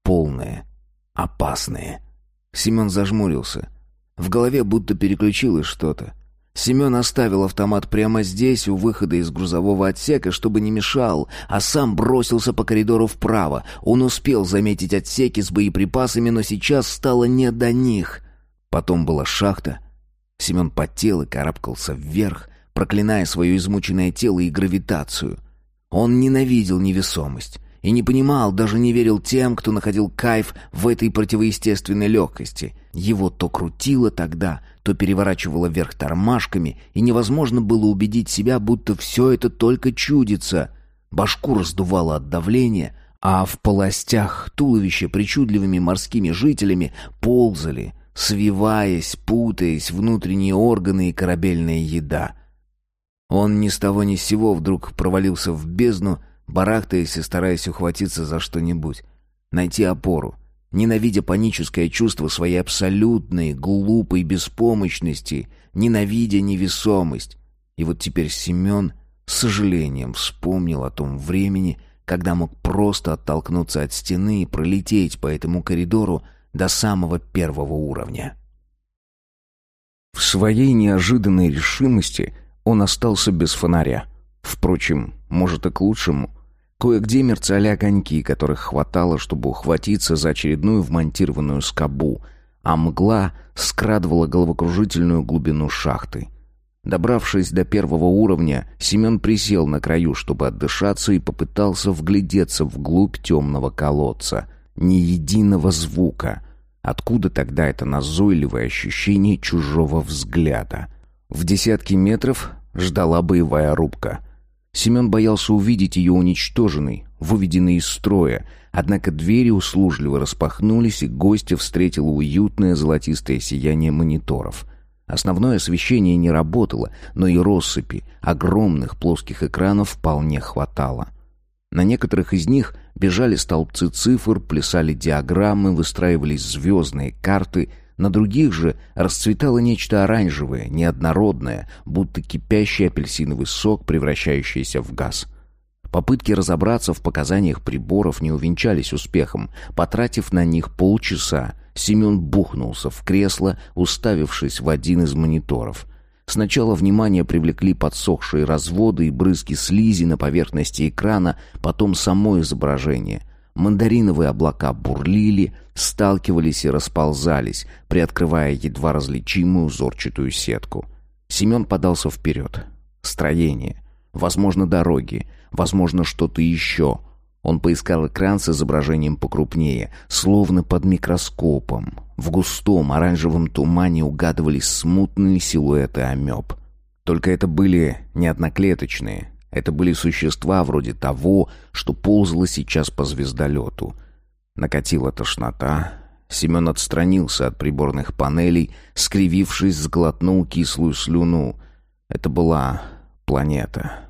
Полные, опасные. Семен зажмурился. В голове будто переключилось что-то. Семен оставил автомат прямо здесь, у выхода из грузового отсека, чтобы не мешал, а сам бросился по коридору вправо. Он успел заметить отсеки с боеприпасами, но сейчас стало не до них. Потом была шахта. Семен потел и карабкался вверх, проклиная свое измученное тело и гравитацию. Он ненавидел невесомость и не понимал, даже не верил тем, кто находил кайф в этой противоестественной легкости. Его то крутило тогда, то переворачивало вверх тормашками, и невозможно было убедить себя, будто все это только чудится. Башку раздувало от давления, а в полостях туловища причудливыми морскими жителями ползали, свиваясь, путаясь внутренние органы и корабельная еда. Он ни с того ни с сего вдруг провалился в бездну, барахтаясь и стараясь ухватиться за что-нибудь, найти опору, ненавидя паническое чувство своей абсолютной, глупой беспомощности, ненавидя невесомость. И вот теперь Семен с сожалением вспомнил о том времени, когда мог просто оттолкнуться от стены и пролететь по этому коридору до самого первого уровня. В своей неожиданной решимости он остался без фонаря. Впрочем, может и к лучшему. Кое-где мерцали огоньки, которых хватало, чтобы ухватиться за очередную вмонтированную скобу, а мгла скрадывала головокружительную глубину шахты. Добравшись до первого уровня, Семен присел на краю, чтобы отдышаться, и попытался вглядеться вглубь темного колодца. Ни единого звука. Откуда тогда это назойливое ощущение чужого взгляда? В десятки метров ждала боевая рубка — Семен боялся увидеть ее уничтоженной, выведенной из строя, однако двери услужливо распахнулись, и гостя встретило уютное золотистое сияние мониторов. Основное освещение не работало, но и россыпи огромных плоских экранов вполне хватало. На некоторых из них бежали столбцы цифр, плясали диаграммы, выстраивались звездные карты — на других же расцветало нечто оранжевое, неоднородное, будто кипящий апельсиновый сок, превращающийся в газ. Попытки разобраться в показаниях приборов не увенчались успехом. Потратив на них полчаса, Семен бухнулся в кресло, уставившись в один из мониторов. Сначала внимание привлекли подсохшие разводы и брызги слизи на поверхности экрана, потом само изображение. Мандариновые облака бурлили, сталкивались и расползались, приоткрывая едва различимую узорчатую сетку. Семен подался вперед. Строение. Возможно, дороги. Возможно, что-то еще. Он поискал экран с изображением покрупнее, словно под микроскопом. В густом оранжевом тумане угадывались смутные силуэты амеб. Только это были не одноклеточные. Это были существа вроде того, что ползало сейчас по звездолету. Накатила тошнота. Семен отстранился от приборных панелей, скривившись, сглотнул кислую слюну. Это была планета.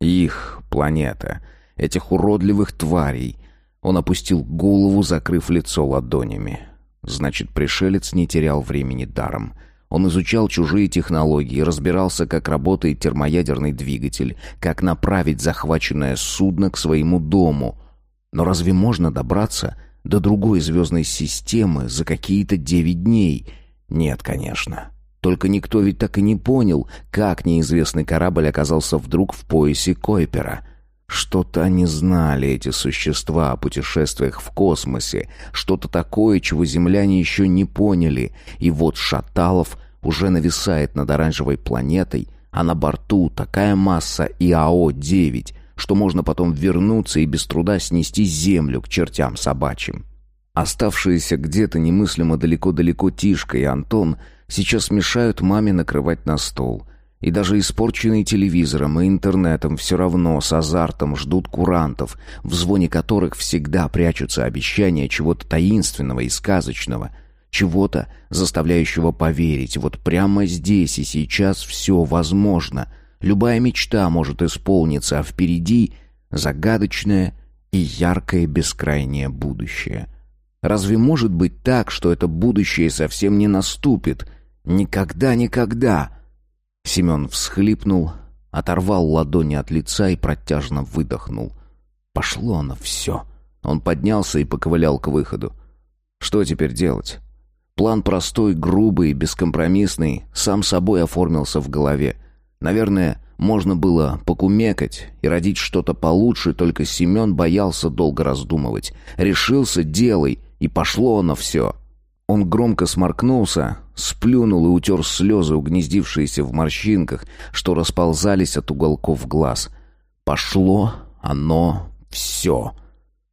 Их планета. Этих уродливых тварей. Он опустил голову, закрыв лицо ладонями. Значит, пришелец не терял времени даром. Он изучал чужие технологии, разбирался, как работает термоядерный двигатель, как направить захваченное судно к своему дому. Но разве можно добраться до другой звездной системы за какие-то девять дней? Нет, конечно. Только никто ведь так и не понял, как неизвестный корабль оказался вдруг в поясе Койпера. Что-то они знали, эти существа, о путешествиях в космосе, что-то такое, чего земляне еще не поняли. И вот Шаталов уже нависает над оранжевой планетой, а на борту такая масса ИАО-9, что можно потом вернуться и без труда снести Землю к чертям собачьим. Оставшиеся где-то немыслимо далеко-далеко Тишка и Антон сейчас мешают маме накрывать на стол — и даже испорченные телевизором и интернетом все равно с азартом ждут курантов, в звоне которых всегда прячутся обещания чего-то таинственного и сказочного, чего-то, заставляющего поверить, вот прямо здесь и сейчас все возможно. Любая мечта может исполниться, а впереди загадочное и яркое бескрайнее будущее. Разве может быть так, что это будущее совсем не наступит? Никогда-никогда! Семен всхлипнул, оторвал ладони от лица и протяжно выдохнул. Пошло оно все. Он поднялся и поковылял к выходу. Что теперь делать? План простой, грубый, бескомпромиссный, сам собой оформился в голове. Наверное, можно было покумекать и родить что-то получше, только Семен боялся долго раздумывать. Решился, делай, и пошло оно все. Он громко сморкнулся, сплюнул и утер слезы, угнездившиеся в морщинках, что расползались от уголков глаз. Пошло оно все.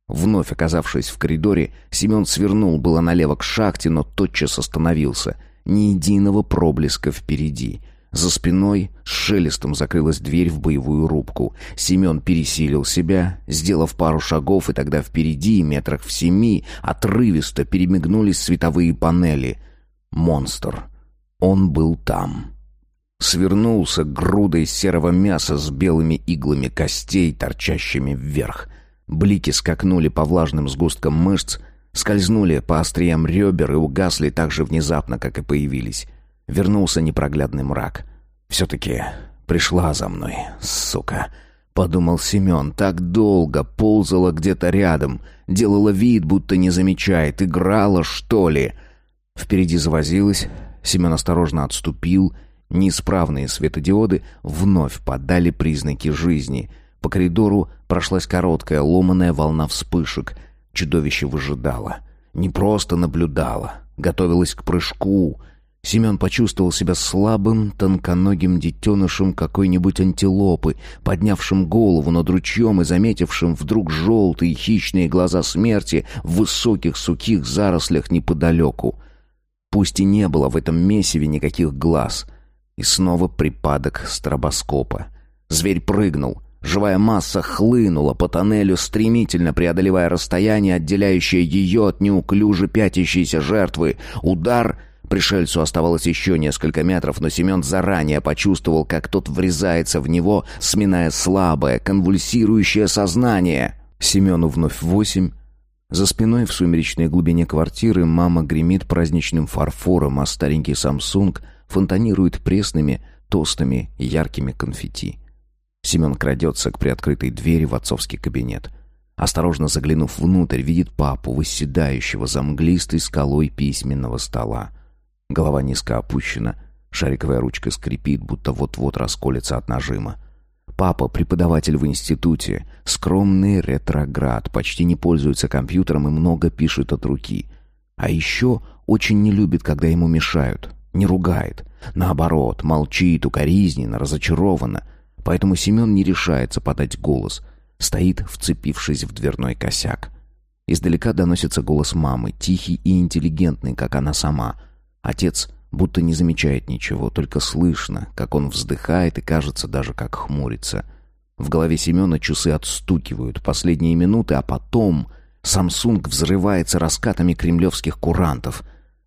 Вновь оказавшись в коридоре, Семен свернул было налево к шахте, но тотчас остановился. Ни единого проблеска впереди — за спиной с шелестом закрылась дверь в боевую рубку. Семен пересилил себя, сделав пару шагов, и тогда впереди, метрах в семи, отрывисто перемигнулись световые панели. Монстр. Он был там. Свернулся грудой серого мяса с белыми иглами костей, торчащими вверх. Блики скакнули по влажным сгусткам мышц, скользнули по остриям ребер и угасли так же внезапно, как и появились вернулся непроглядный мрак. «Все-таки пришла за мной, сука!» Подумал Семен, так долго ползала где-то рядом, делала вид, будто не замечает, играла, что ли. Впереди завозилась, Семен осторожно отступил, неисправные светодиоды вновь подали признаки жизни. По коридору прошлась короткая ломаная волна вспышек. Чудовище выжидало. Не просто наблюдало, готовилось к прыжку — Семен почувствовал себя слабым, тонконогим детенышем какой-нибудь антилопы, поднявшим голову над ручьем и заметившим вдруг желтые хищные глаза смерти в высоких сухих зарослях неподалеку. Пусть и не было в этом месиве никаких глаз. И снова припадок стробоскопа. Зверь прыгнул — Живая масса хлынула по тоннелю, стремительно преодолевая расстояние, отделяющее ее от неуклюже пятящейся жертвы. Удар, Пришельцу оставалось еще несколько метров, но Семен заранее почувствовал, как тот врезается в него, сминая слабое, конвульсирующее сознание. Семену вновь восемь. За спиной в сумеречной глубине квартиры мама гремит праздничным фарфором, а старенький Самсунг фонтанирует пресными, толстыми, яркими конфетти. Семен крадется к приоткрытой двери в отцовский кабинет. Осторожно заглянув внутрь, видит папу, восседающего за мглистой скалой письменного стола. Голова низко опущена, шариковая ручка скрипит, будто вот-вот расколется от нажима. Папа — преподаватель в институте, скромный ретроград, почти не пользуется компьютером и много пишет от руки. А еще очень не любит, когда ему мешают, не ругает. Наоборот, молчит укоризненно, разочарованно. Поэтому Семен не решается подать голос. Стоит, вцепившись в дверной косяк. Издалека доносится голос мамы, тихий и интеллигентный, как она сама. Отец будто не замечает ничего, только слышно, как он вздыхает и, кажется, даже как хмурится. В голове Семена часы отстукивают последние минуты, а потом Самсунг взрывается раскатами кремлевских курантов.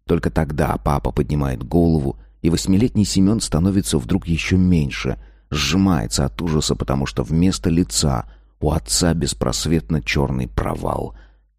Только тогда папа поднимает голову, и восьмилетний Семен становится вдруг еще меньше, сжимается от ужаса, потому что вместо лица у отца беспросветно черный провал.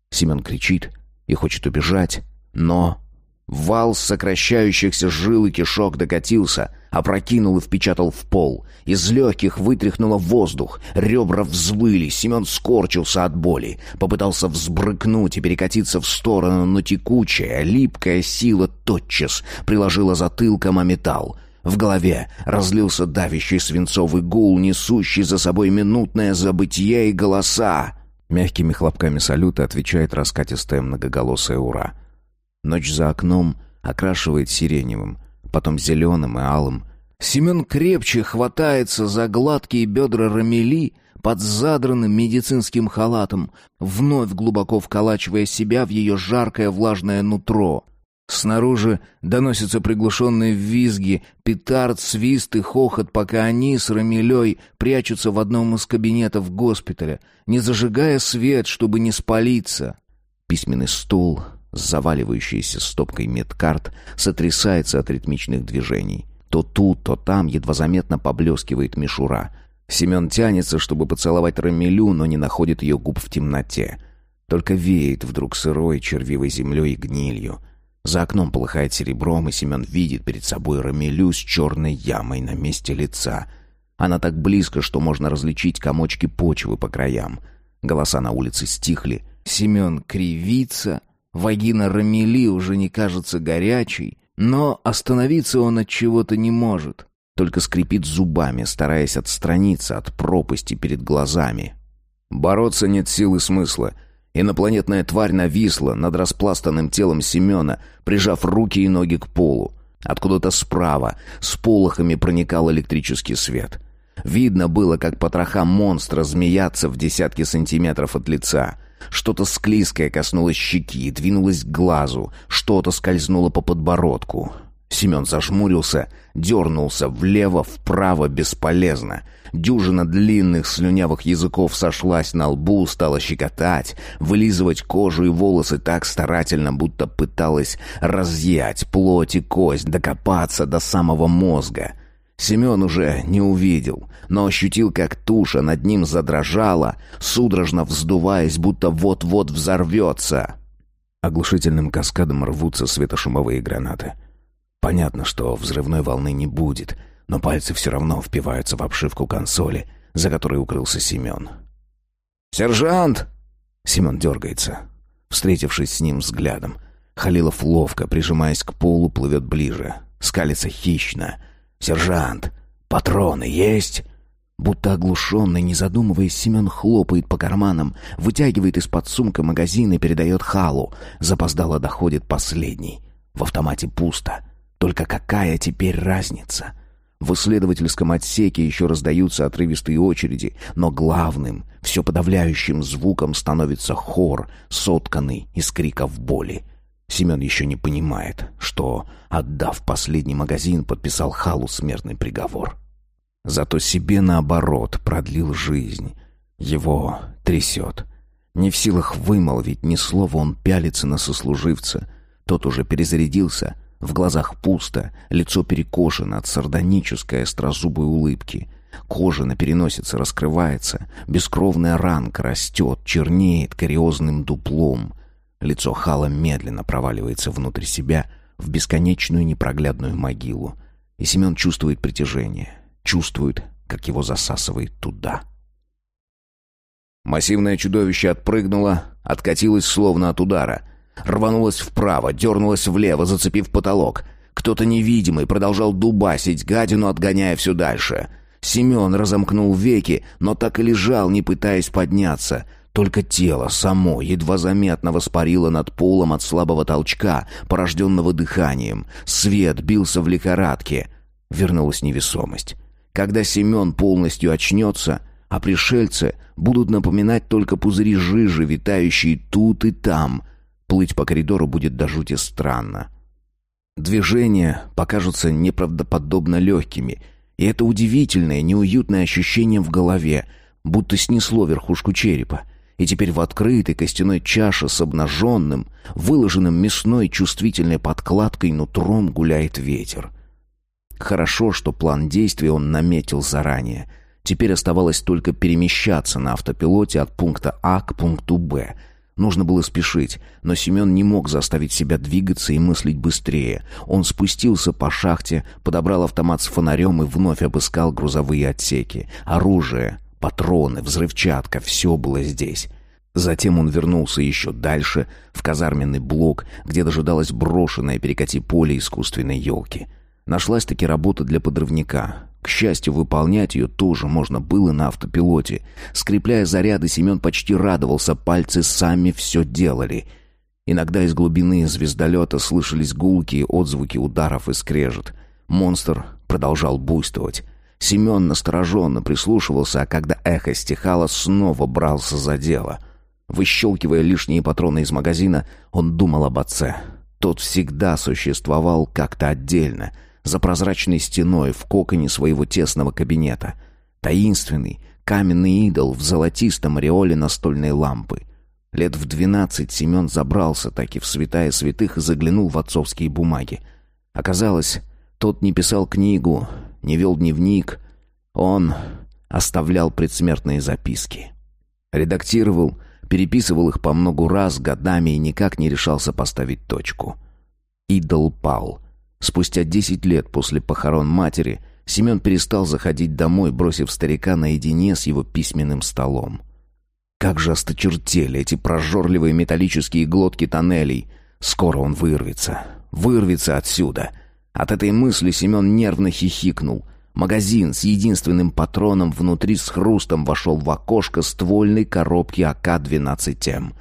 Семен кричит и хочет убежать, но Вал сокращающихся жил и кишок докатился, опрокинул и впечатал в пол. Из легких вытряхнуло воздух, ребра взвыли, Семен скорчился от боли. Попытался взбрыкнуть и перекатиться в сторону, но текучая, липкая сила тотчас приложила затылком о металл. В голове разлился давящий свинцовый гул, несущий за собой минутное забытие и голоса. Мягкими хлопками салюта отвечает раскатистое многоголосое «Ура!». Ночь за окном окрашивает сиреневым, потом зеленым и алым. Семен крепче хватается за гладкие бедра Рамели под задранным медицинским халатом, вновь глубоко вколачивая себя в ее жаркое влажное нутро. Снаружи доносятся приглушенные визги, петард, свист и хохот, пока они с Рамилей прячутся в одном из кабинетов госпиталя, не зажигая свет, чтобы не спалиться. Письменный стол, с стопкой медкарт, сотрясается от ритмичных движений. То тут, то там едва заметно поблескивает мишура. Семен тянется, чтобы поцеловать Рамилю, но не находит ее губ в темноте. Только веет вдруг сырой червивой землей и гнилью. За окном полыхает серебром, и Семен видит перед собой Рамилю с черной ямой на месте лица. Она так близко, что можно различить комочки почвы по краям. Голоса на улице стихли. Семен кривится, Вагина Рамели уже не кажется горячей, но остановиться он от чего-то не может. Только скрипит зубами, стараясь отстраниться от пропасти перед глазами. Бороться нет силы смысла. Инопланетная тварь нависла над распластанным телом Семена, прижав руки и ноги к полу. Откуда-то справа с полохами проникал электрический свет. Видно было, как потроха монстра змеятся в десятки сантиметров от лица. Что-то склизкое коснулось щеки, двинулось к глазу, что-то скользнуло по подбородку. Семен зажмурился, дернулся влево, вправо, бесполезно. Дюжина длинных слюнявых языков сошлась на лбу, стала щекотать, вылизывать кожу и волосы так старательно, будто пыталась разъять плоть и кость, докопаться до самого мозга. Семен уже не увидел, но ощутил, как туша над ним задрожала, судорожно вздуваясь, будто вот-вот взорвется. Оглушительным каскадом рвутся светошумовые гранаты. Понятно, что взрывной волны не будет, но пальцы все равно впиваются в обшивку консоли, за которой укрылся Семен. «Сержант!» Семен дергается, встретившись с ним взглядом. Халилов ловко, прижимаясь к полу, плывет ближе, скалится хищно — «Сержант, патроны есть?» Будто оглушенный, не задумываясь, Семен хлопает по карманам, вытягивает из-под сумка магазин и передает Халу. Запоздало доходит последний. В автомате пусто. Только какая теперь разница? В исследовательском отсеке еще раздаются отрывистые очереди, но главным, все подавляющим звуком становится хор, сотканный из криков боли. Семен еще не понимает, что, отдав последний магазин, подписал Халу смертный приговор. Зато себе, наоборот, продлил жизнь. Его трясет. Не в силах вымолвить ни слова, он пялится на сослуживца. Тот уже перезарядился, в глазах пусто, лицо перекошено от сардонической острозубой улыбки. Кожа на переносице раскрывается, бескровная ранка растет, чернеет кариозным дуплом — Лицо Хала медленно проваливается внутрь себя, в бесконечную непроглядную могилу. И Семен чувствует притяжение, чувствует как его засасывает туда. Массивное чудовище отпрыгнуло, откатилось словно от удара. Рванулось вправо, дернулось влево, зацепив потолок. Кто-то невидимый продолжал дубасить гадину, отгоняя все дальше. Семен разомкнул веки, но так и лежал, не пытаясь подняться. Только тело само едва заметно воспарило над полом от слабого толчка, порожденного дыханием. Свет бился в лихорадке. Вернулась невесомость. Когда Семен полностью очнется, а пришельцы будут напоминать только пузыри жижи, витающие тут и там. Плыть по коридору будет до жути странно. Движения покажутся неправдоподобно легкими, и это удивительное, неуютное ощущение в голове, будто снесло верхушку черепа. И теперь в открытой костяной чаше с обнаженным, выложенным мясной чувствительной подкладкой нутром гуляет ветер. Хорошо, что план действий он наметил заранее — Теперь оставалось только перемещаться на автопилоте от пункта А к пункту Б. Нужно было спешить, но Семен не мог заставить себя двигаться и мыслить быстрее. Он спустился по шахте, подобрал автомат с фонарем и вновь обыскал грузовые отсеки. Оружие, патроны, взрывчатка — все было здесь. Затем он вернулся еще дальше, в казарменный блок, где дожидалась брошенная перекати поле искусственной елки. Нашлась-таки работа для подрывника. К счастью, выполнять ее тоже можно было на автопилоте. Скрепляя заряды, Семен почти радовался, пальцы сами все делали. Иногда из глубины звездолета слышались гулкие отзвуки ударов и скрежет. Монстр продолжал буйствовать. Семен настороженно прислушивался, а когда эхо стихало, снова брался за дело. Выщелкивая лишние патроны из магазина, он думал об отце. Тот всегда существовал как-то отдельно — за прозрачной стеной в коконе своего тесного кабинета. Таинственный, каменный идол в золотистом ореоле настольной лампы. Лет в двенадцать Семен забрался таки в святая святых и заглянул в отцовские бумаги. Оказалось, тот не писал книгу, не вел дневник. Он оставлял предсмертные записки. Редактировал, переписывал их по многу раз годами и никак не решался поставить точку. Идол пал. Спустя десять лет после похорон матери Семен перестал заходить домой, бросив старика наедине с его письменным столом. Как же осточертели эти прожорливые металлические глотки тоннелей. Скоро он вырвется. Вырвется отсюда. От этой мысли Семен нервно хихикнул. Магазин с единственным патроном внутри с хрустом вошел в окошко ствольной коробки АК-12М.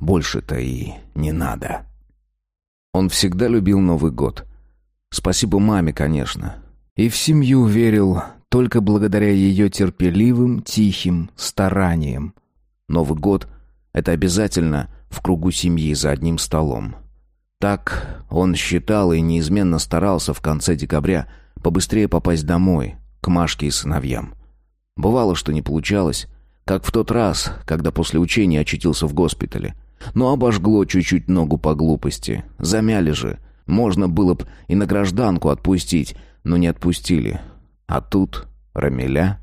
Больше-то и не надо. Он всегда любил Новый год — Спасибо маме, конечно. И в семью верил только благодаря ее терпеливым, тихим стараниям. Новый год — это обязательно в кругу семьи за одним столом. Так он считал и неизменно старался в конце декабря побыстрее попасть домой, к Машке и сыновьям. Бывало, что не получалось, как в тот раз, когда после учения очутился в госпитале. Но обожгло чуть-чуть ногу по глупости. Замяли же — можно было б и на гражданку отпустить, но не отпустили. А тут Рамиля.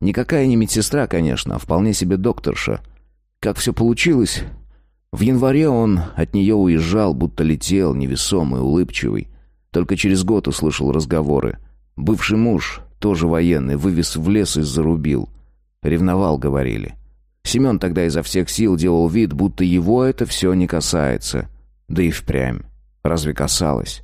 Никакая не медсестра, конечно, а вполне себе докторша. Как все получилось? В январе он от нее уезжал, будто летел, невесомый, улыбчивый. Только через год услышал разговоры. Бывший муж, тоже военный, вывез в лес и зарубил. Ревновал, говорили. Семен тогда изо всех сил делал вид, будто его это все не касается. Да и впрямь. Разве касалось?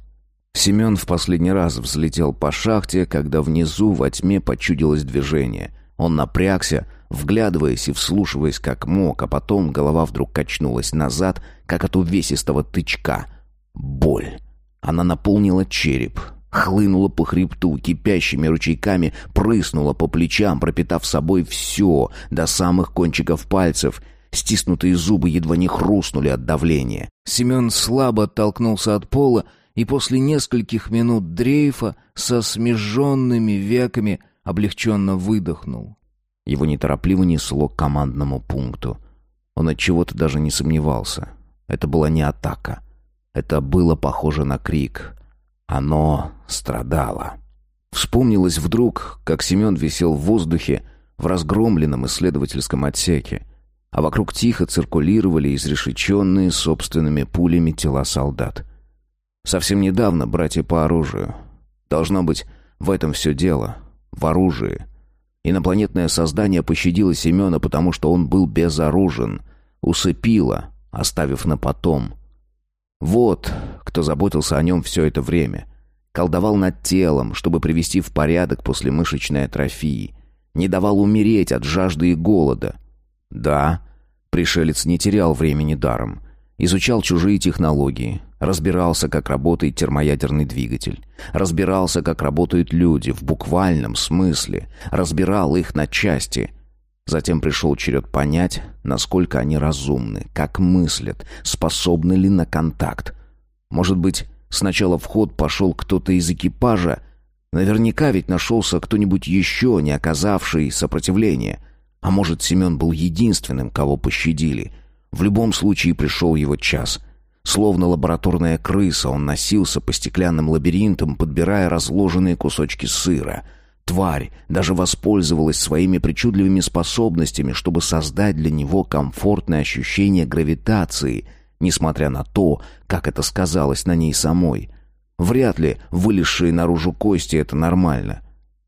Семен в последний раз взлетел по шахте, когда внизу во тьме почудилось движение. Он напрягся, вглядываясь и вслушиваясь как мог, а потом голова вдруг качнулась назад, как от увесистого тычка. Боль. Она наполнила череп, хлынула по хребту, кипящими ручейками прыснула по плечам, пропитав собой все, до самых кончиков пальцев, Стиснутые зубы едва не хрустнули от давления. Семен слабо оттолкнулся от пола и после нескольких минут дрейфа со смеженными веками облегченно выдохнул. Его неторопливо несло к командному пункту. Он от чего-то даже не сомневался. Это была не атака. Это было похоже на крик. Оно страдало. Вспомнилось вдруг, как Семен висел в воздухе в разгромленном исследовательском отсеке а вокруг тихо циркулировали изрешеченные собственными пулями тела солдат. Совсем недавно братья по оружию. Должно быть, в этом все дело. В оружии. Инопланетное создание пощадило Семена, потому что он был безоружен. Усыпило, оставив на потом. Вот кто заботился о нем все это время. Колдовал над телом, чтобы привести в порядок после мышечной атрофии. Не давал умереть от жажды и голода. Да, пришелец не терял времени даром. Изучал чужие технологии, разбирался, как работает термоядерный двигатель, разбирался, как работают люди в буквальном смысле, разбирал их на части. Затем пришел черед понять, насколько они разумны, как мыслят, способны ли на контакт. Может быть, сначала в ход пошел кто-то из экипажа, Наверняка ведь нашелся кто-нибудь еще, не оказавший сопротивления. А может, Семен был единственным, кого пощадили. В любом случае пришел его час. Словно лабораторная крыса, он носился по стеклянным лабиринтам, подбирая разложенные кусочки сыра. Тварь даже воспользовалась своими причудливыми способностями, чтобы создать для него комфортное ощущение гравитации, несмотря на то, как это сказалось на ней самой — Вряд ли вылезшие наружу кости — это нормально.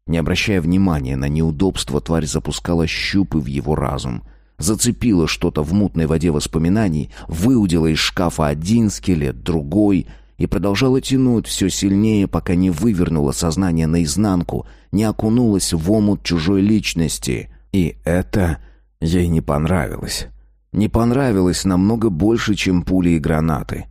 Не обращая внимания на неудобство, тварь запускала щупы в его разум. Зацепила что-то в мутной воде воспоминаний, выудила из шкафа один скелет, другой — и продолжала тянуть все сильнее, пока не вывернула сознание наизнанку, не окунулась в омут чужой личности. И это ей не понравилось. Не понравилось намного больше, чем пули и гранаты.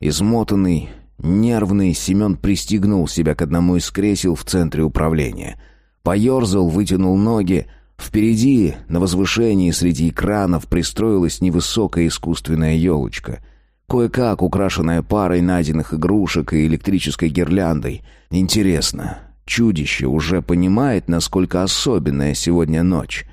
Измотанный, Нервный Семен пристегнул себя к одному из кресел в центре управления. Поерзал, вытянул ноги. Впереди, на возвышении среди экранов, пристроилась невысокая искусственная елочка. Кое-как украшенная парой найденных игрушек и электрической гирляндой. Интересно, чудище уже понимает, насколько особенная сегодня ночь.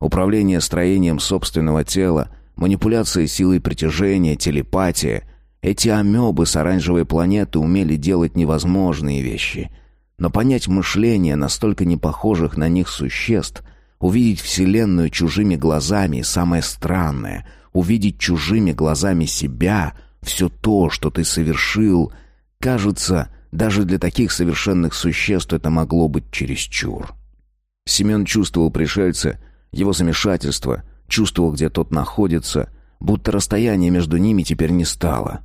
Управление строением собственного тела, манипуляция силой притяжения, телепатия — эти амебы с оранжевой планеты умели делать невозможные вещи. Но понять мышление настолько непохожих на них существ, увидеть Вселенную чужими глазами и самое странное, увидеть чужими глазами себя, все то, что ты совершил, кажется, даже для таких совершенных существ это могло быть чересчур. Семен чувствовал пришельца, его замешательство, чувствовал, где тот находится, будто расстояние между ними теперь не стало.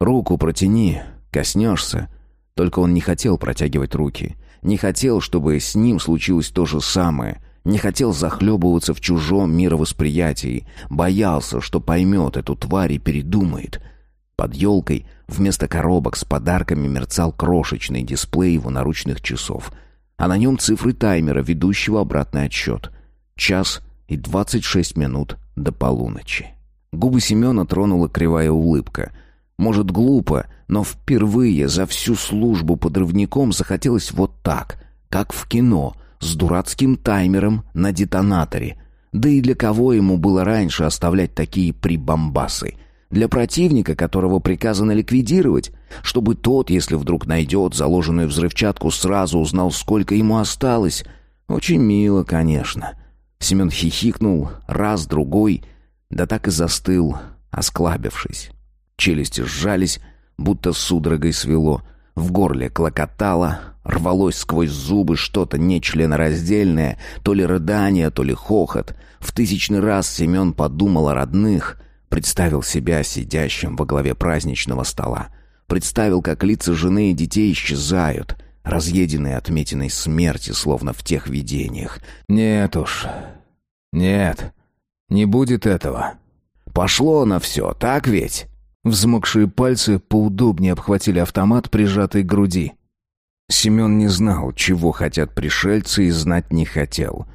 Руку протяни, коснешься. Только он не хотел протягивать руки. Не хотел, чтобы с ним случилось то же самое. Не хотел захлебываться в чужом мировосприятии. Боялся, что поймет эту тварь и передумает. Под елкой вместо коробок с подарками мерцал крошечный дисплей его наручных часов. А на нем цифры таймера, ведущего обратный отсчет. Час и двадцать шесть минут до полуночи. Губы Семена тронула кривая улыбка — может, глупо, но впервые за всю службу подрывником захотелось вот так, как в кино, с дурацким таймером на детонаторе. Да и для кого ему было раньше оставлять такие прибамбасы? Для противника, которого приказано ликвидировать, чтобы тот, если вдруг найдет заложенную взрывчатку, сразу узнал, сколько ему осталось. Очень мило, конечно. Семен хихикнул раз, другой, да так и застыл, осклабившись. Челюсти сжались, будто судорогой свело. В горле клокотало, рвалось сквозь зубы что-то нечленораздельное, то ли рыдание, то ли хохот. В тысячный раз Семен подумал о родных, представил себя сидящим во главе праздничного стола. Представил, как лица жены и детей исчезают, разъеденные отметиной смерти, словно в тех видениях. «Нет уж, нет, не будет этого». «Пошло на все, так ведь?» Взмокшие пальцы поудобнее обхватили автомат, прижатый к груди. Семен не знал, чего хотят пришельцы, и знать не хотел.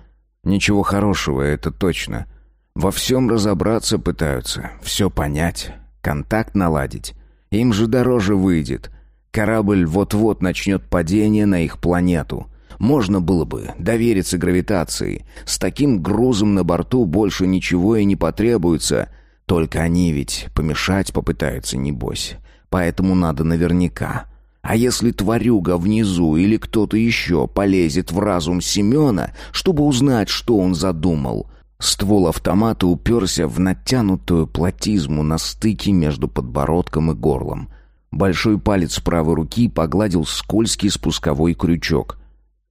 Ничего хорошего, это точно. Во всем разобраться пытаются, все понять, контакт наладить. Им же дороже выйдет. Корабль вот-вот начнет падение на их планету. Можно было бы довериться гравитации. С таким грузом на борту больше ничего и не потребуется — только они ведь помешать попытаются, небось. Поэтому надо наверняка. А если тварюга внизу или кто-то еще полезет в разум Семена, чтобы узнать, что он задумал? Ствол автомата уперся в натянутую платизму на стыке между подбородком и горлом. Большой палец правой руки погладил скользкий спусковой крючок.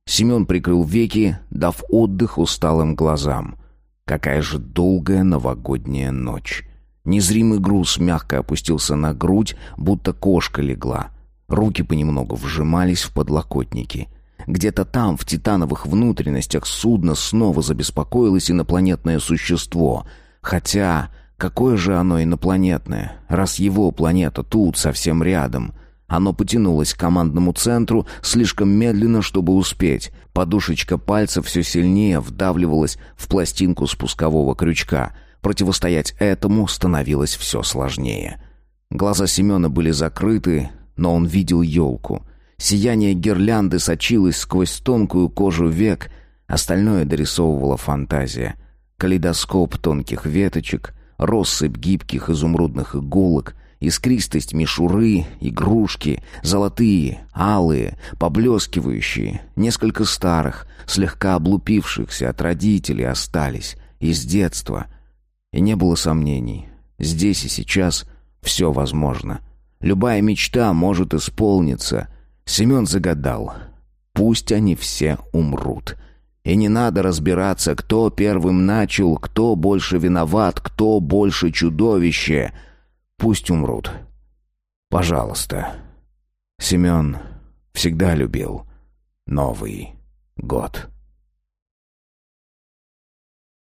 Семен прикрыл веки, дав отдых усталым глазам. Какая же долгая новогодняя ночь. Незримый груз мягко опустился на грудь, будто кошка легла. Руки понемногу вжимались в подлокотники. Где-то там, в титановых внутренностях судна снова забеспокоилось инопланетное существо. Хотя, какое же оно инопланетное, раз его планета тут, совсем рядом? Оно потянулось к командному центру слишком медленно, чтобы успеть. Подушечка пальца все сильнее вдавливалась в пластинку спускового крючка. Противостоять этому становилось все сложнее. Глаза Семена были закрыты, но он видел елку. Сияние гирлянды сочилось сквозь тонкую кожу век, остальное дорисовывала фантазия. Калейдоскоп тонких веточек, россыпь гибких изумрудных иголок, Искристость мишуры, игрушки, золотые, алые, поблескивающие, несколько старых, слегка облупившихся от родителей остались, из детства. И не было сомнений. Здесь и сейчас все возможно. Любая мечта может исполниться. Семен загадал. Пусть они все умрут. И не надо разбираться, кто первым начал, кто больше виноват, кто больше чудовище — Пусть умрут. Пожалуйста. Семен всегда любил Новый год.